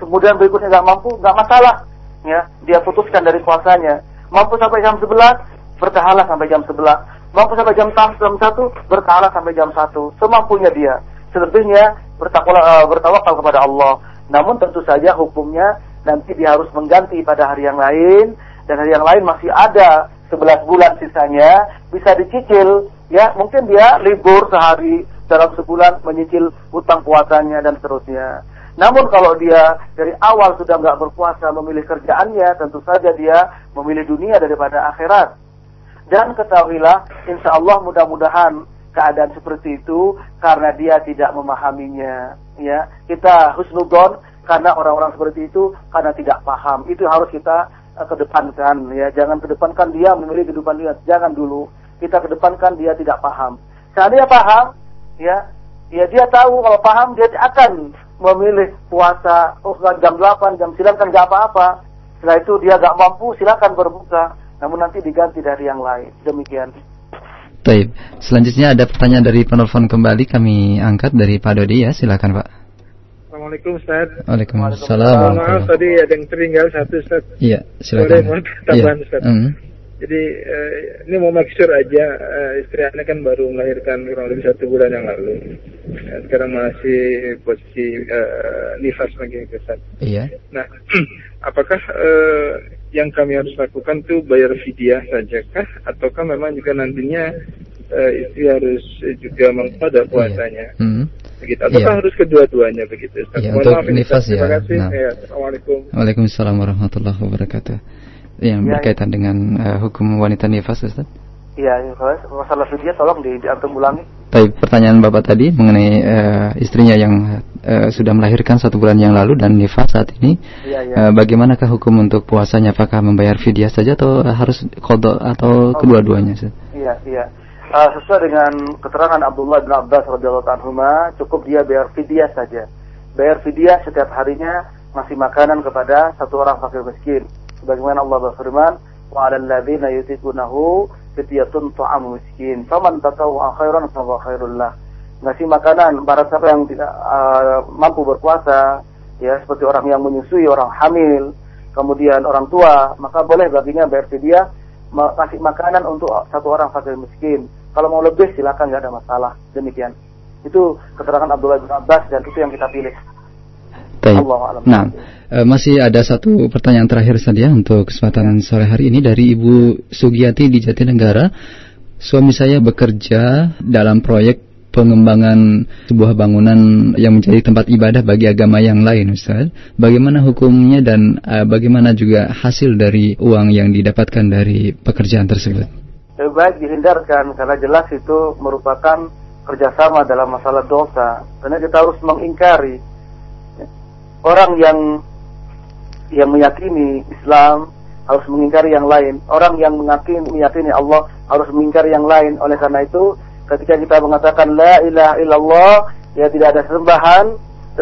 Speaker 1: kemudian berikutnya nggak mampu, nggak masalah. ya, dia putuskan dari puasanya. Mampu sampai jam 11, bertahanlah sampai jam 11. Mampu sampai jam, jam 1, bertahanlah sampai jam 1. Semampunya dia. Selebihnya uh, bertawakal kepada Allah. Namun tentu saja hukumnya nanti dia harus mengganti pada hari yang lain dan hari yang lain masih ada 11 bulan sisanya bisa dicicil ya mungkin dia libur sehari dalam sebulan menyicil utang puasanya dan seterusnya. Namun kalau dia dari awal sudah nggak berpuasa memilih kerjaannya tentu saja dia memilih dunia daripada akhirat. Dan ketahuilah insya Allah mudah-mudahan keadaan seperti itu karena dia tidak memahaminya. Ya kita husnudon karena orang-orang seperti itu karena tidak paham. Itu harus kita uh, kedepankan. Ya jangan kedepankan dia memilih kehidupan dia. Jangan dulu kita kedepankan dia tidak paham saat dia paham ya ya dia tahu kalau paham dia akan memilih puasa oh jam 8 jam 9 kan nggak apa-apa setelah itu dia nggak mampu silakan berbuka namun nanti diganti dari yang lain demikian
Speaker 2: Baik, selanjutnya ada pertanyaan dari penelpon kembali kami angkat dari Pak Dodi ya, silakan Pak.
Speaker 4: Assalamualaikum Ustaz.
Speaker 2: Waalaikumsalam.
Speaker 4: Maaf tadi ada yang tertinggal satu Ustaz.
Speaker 2: Iya, silakan.
Speaker 4: Boleh tambahan iya. Ustaz. Mm. Jadi uh, ini mau make sure aja uh, istri Anda kan baru melahirkan kurang lebih satu bulan yang lalu. Uh, sekarang masih posisi uh, nifas lagi Ustaz.
Speaker 2: Iya.
Speaker 4: Nah, apakah uh, yang kami harus lakukan tuh bayar fidyah saja kah ataukah memang juga nantinya uh, istri harus juga mengpada iya. puasanya iya. hmm. begitu ataukah iya. harus kedua-duanya begitu
Speaker 2: Ustaz? Iya, untuk maaf, nifas ya.
Speaker 4: Terima kasih. Nah. Ya, Assalamualaikum.
Speaker 2: Waalaikumsalam warahmatullahi wabarakatuh. Yang ya, berkaitan ya. dengan uh, hukum wanita nifas Ustaz?
Speaker 1: Iya, masalah fidyah tolong di, diantum ulangi.
Speaker 2: Tapi pertanyaan Bapak tadi mengenai uh, istrinya yang uh, sudah melahirkan satu bulan yang lalu dan nifas saat ini, ya, ya. Uh, bagaimanakah hukum untuk puasanya? Apakah membayar fidyah saja atau harus kodok atau oh, kedua-duanya?
Speaker 1: Iya, iya. Uh, sesuai dengan keterangan Abdullah bin Abbas radhiyallahu anhu, cukup dia bayar fidyah saja. Bayar fidyah setiap harinya masih makanan kepada satu orang fakir miskin. Sebagaimana Allah berfirman, "Wa 'alal ladzina yutiqunahu fidyatun ta'am miskin. Faman tatawwa khairan fa khairul lah." ngasih makanan para siapa yang tidak uh, mampu berpuasa ya seperti orang yang menyusui orang hamil kemudian orang tua maka boleh baginya bayar fidyah kasih makanan untuk satu orang fakir miskin kalau mau lebih silakan nggak ada masalah demikian itu keterangan Abdullah bin Abbas dan itu yang kita pilih
Speaker 2: Nah, masih ada satu pertanyaan terakhir saja untuk kesempatan sore hari ini dari Ibu Sugiyati di Jatinegara. Suami saya bekerja dalam proyek pengembangan sebuah bangunan yang menjadi tempat ibadah bagi agama yang lain Ustaz. Bagaimana hukumnya dan uh, bagaimana juga hasil dari uang yang didapatkan dari pekerjaan tersebut?
Speaker 1: Lebih baik dihindarkan karena jelas itu merupakan kerjasama dalam masalah dosa. Karena kita harus mengingkari orang yang yang meyakini Islam harus mengingkari yang lain. Orang yang meyakini, meyakini Allah harus mengingkari yang lain. Oleh karena itu ketika kita mengatakan la ilaha illallah ya tidak ada sembahan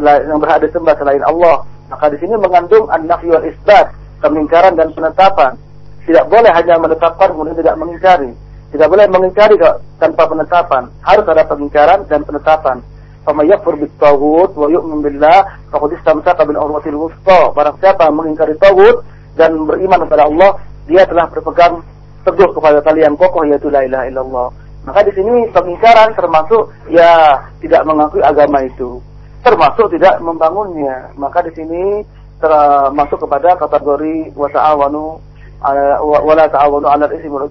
Speaker 1: yang berhak disembah selain Allah. Maka di sini mengandung an-nafi wal isbat pengingkaran dan penetapan. Tidak boleh hanya menetapkan kemudian tidak mengingkari. Tidak boleh mengingkari tanpa penetapan. Harus ada pengingkaran dan penetapan Fama yakfur tagut wa yu'min billah faqad istamsaka bil urwatil wusta. Barang siapa mengingkari tagut dan beriman kepada Allah, dia telah berpegang teguh kepada tali yang kokoh yaitu la ilaha illallah. Maka di sini pengingkaran termasuk ya tidak mengakui agama itu, termasuk tidak membangunnya. Maka di sini termasuk kepada kategori wa ta'awanu wala ta'awanu 'alal ismi wal.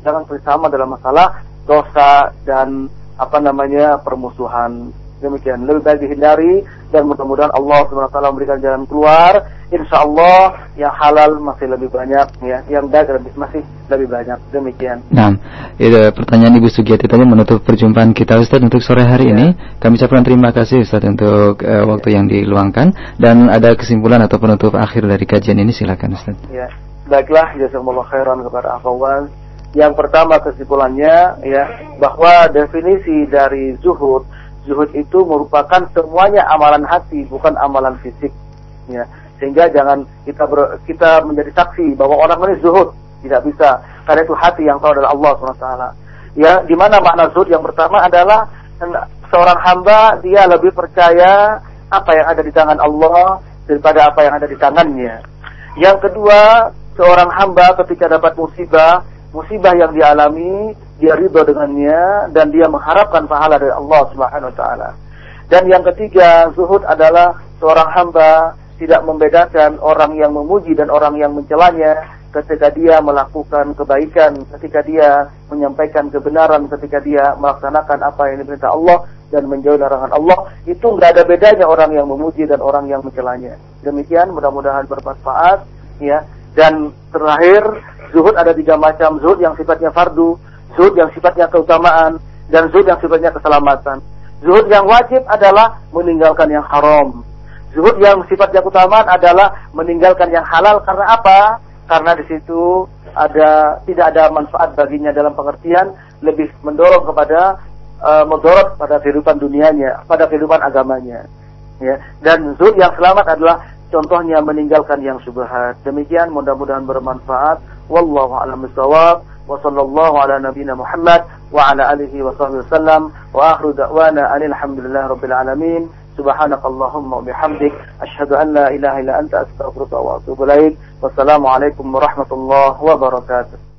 Speaker 1: Jangan bersama dalam masalah dosa dan apa namanya permusuhan demikian. Lebih baik dihindari dan mudah-mudahan Allah SWT memberikan jalan keluar. Insya Allah yang halal masih lebih banyak ya. Yang lebih masih lebih banyak. Demikian.
Speaker 2: Nah itu pertanyaan Ibu Sugiyati tadi menutup perjumpaan kita Ustaz untuk sore hari ya. ini kami ucapkan terima kasih Ustaz untuk uh, waktu yang diluangkan. Dan ada kesimpulan atau penutup akhir dari kajian ini silakan Ustaz.
Speaker 1: Ya. Baiklah jazakumullah khairan kepada akhwat yang pertama kesimpulannya ya bahwa definisi dari zuhud zuhud itu merupakan semuanya amalan hati bukan amalan fisik. Ya. Sehingga jangan kita ber, kita menjadi saksi bahwa orang ini zuhud tidak bisa. Karena itu hati yang tahu adalah Allah swt ya di mana makna zuhud? Yang pertama adalah seorang hamba dia lebih percaya apa yang ada di tangan Allah daripada apa yang ada di tangannya. Yang kedua, seorang hamba ketika dapat musibah, musibah yang dialami, dia ridho dengannya dan dia mengharapkan pahala dari Allah Subhanahu wa taala. Dan yang ketiga, zuhud adalah seorang hamba tidak membedakan orang yang memuji dan orang yang mencelanya ketika dia melakukan kebaikan, ketika dia menyampaikan kebenaran, ketika dia melaksanakan apa yang diperintah Allah dan menjauhi larangan Allah, itu nggak ada bedanya orang yang memuji dan orang yang mencelanya. Demikian mudah-mudahan bermanfaat ya. Dan terakhir, zuhud ada tiga macam, zuhud yang sifatnya fardu, zuhud yang sifatnya keutamaan, dan zuhud yang sifatnya keselamatan. Zuhud yang wajib adalah meninggalkan yang haram. Zuhud yang sifatnya keutamaan adalah meninggalkan yang halal karena apa? Karena di situ ada tidak ada manfaat baginya dalam pengertian lebih mendorong kepada uh, mendorong pada kehidupan dunianya, pada kehidupan agamanya. Ya. Dan zuhud yang selamat adalah contohnya meninggalkan yang syubhat. Demikian mudah-mudahan bermanfaat. Wallahu a'lam bishawab. Wa sallallahu ala nabiyyina Muhammad wa ala alihi wa sahbihi wasallam. Wa akhiru da'wana alhamdulillahi rabbil alamin. Subhanakallahumma wa bihamdik asyhadu an la ilaha illa anta astaghfiruka wa atubu ilaik. Wassalamu alaikum warahmatullahi wabarakatuh.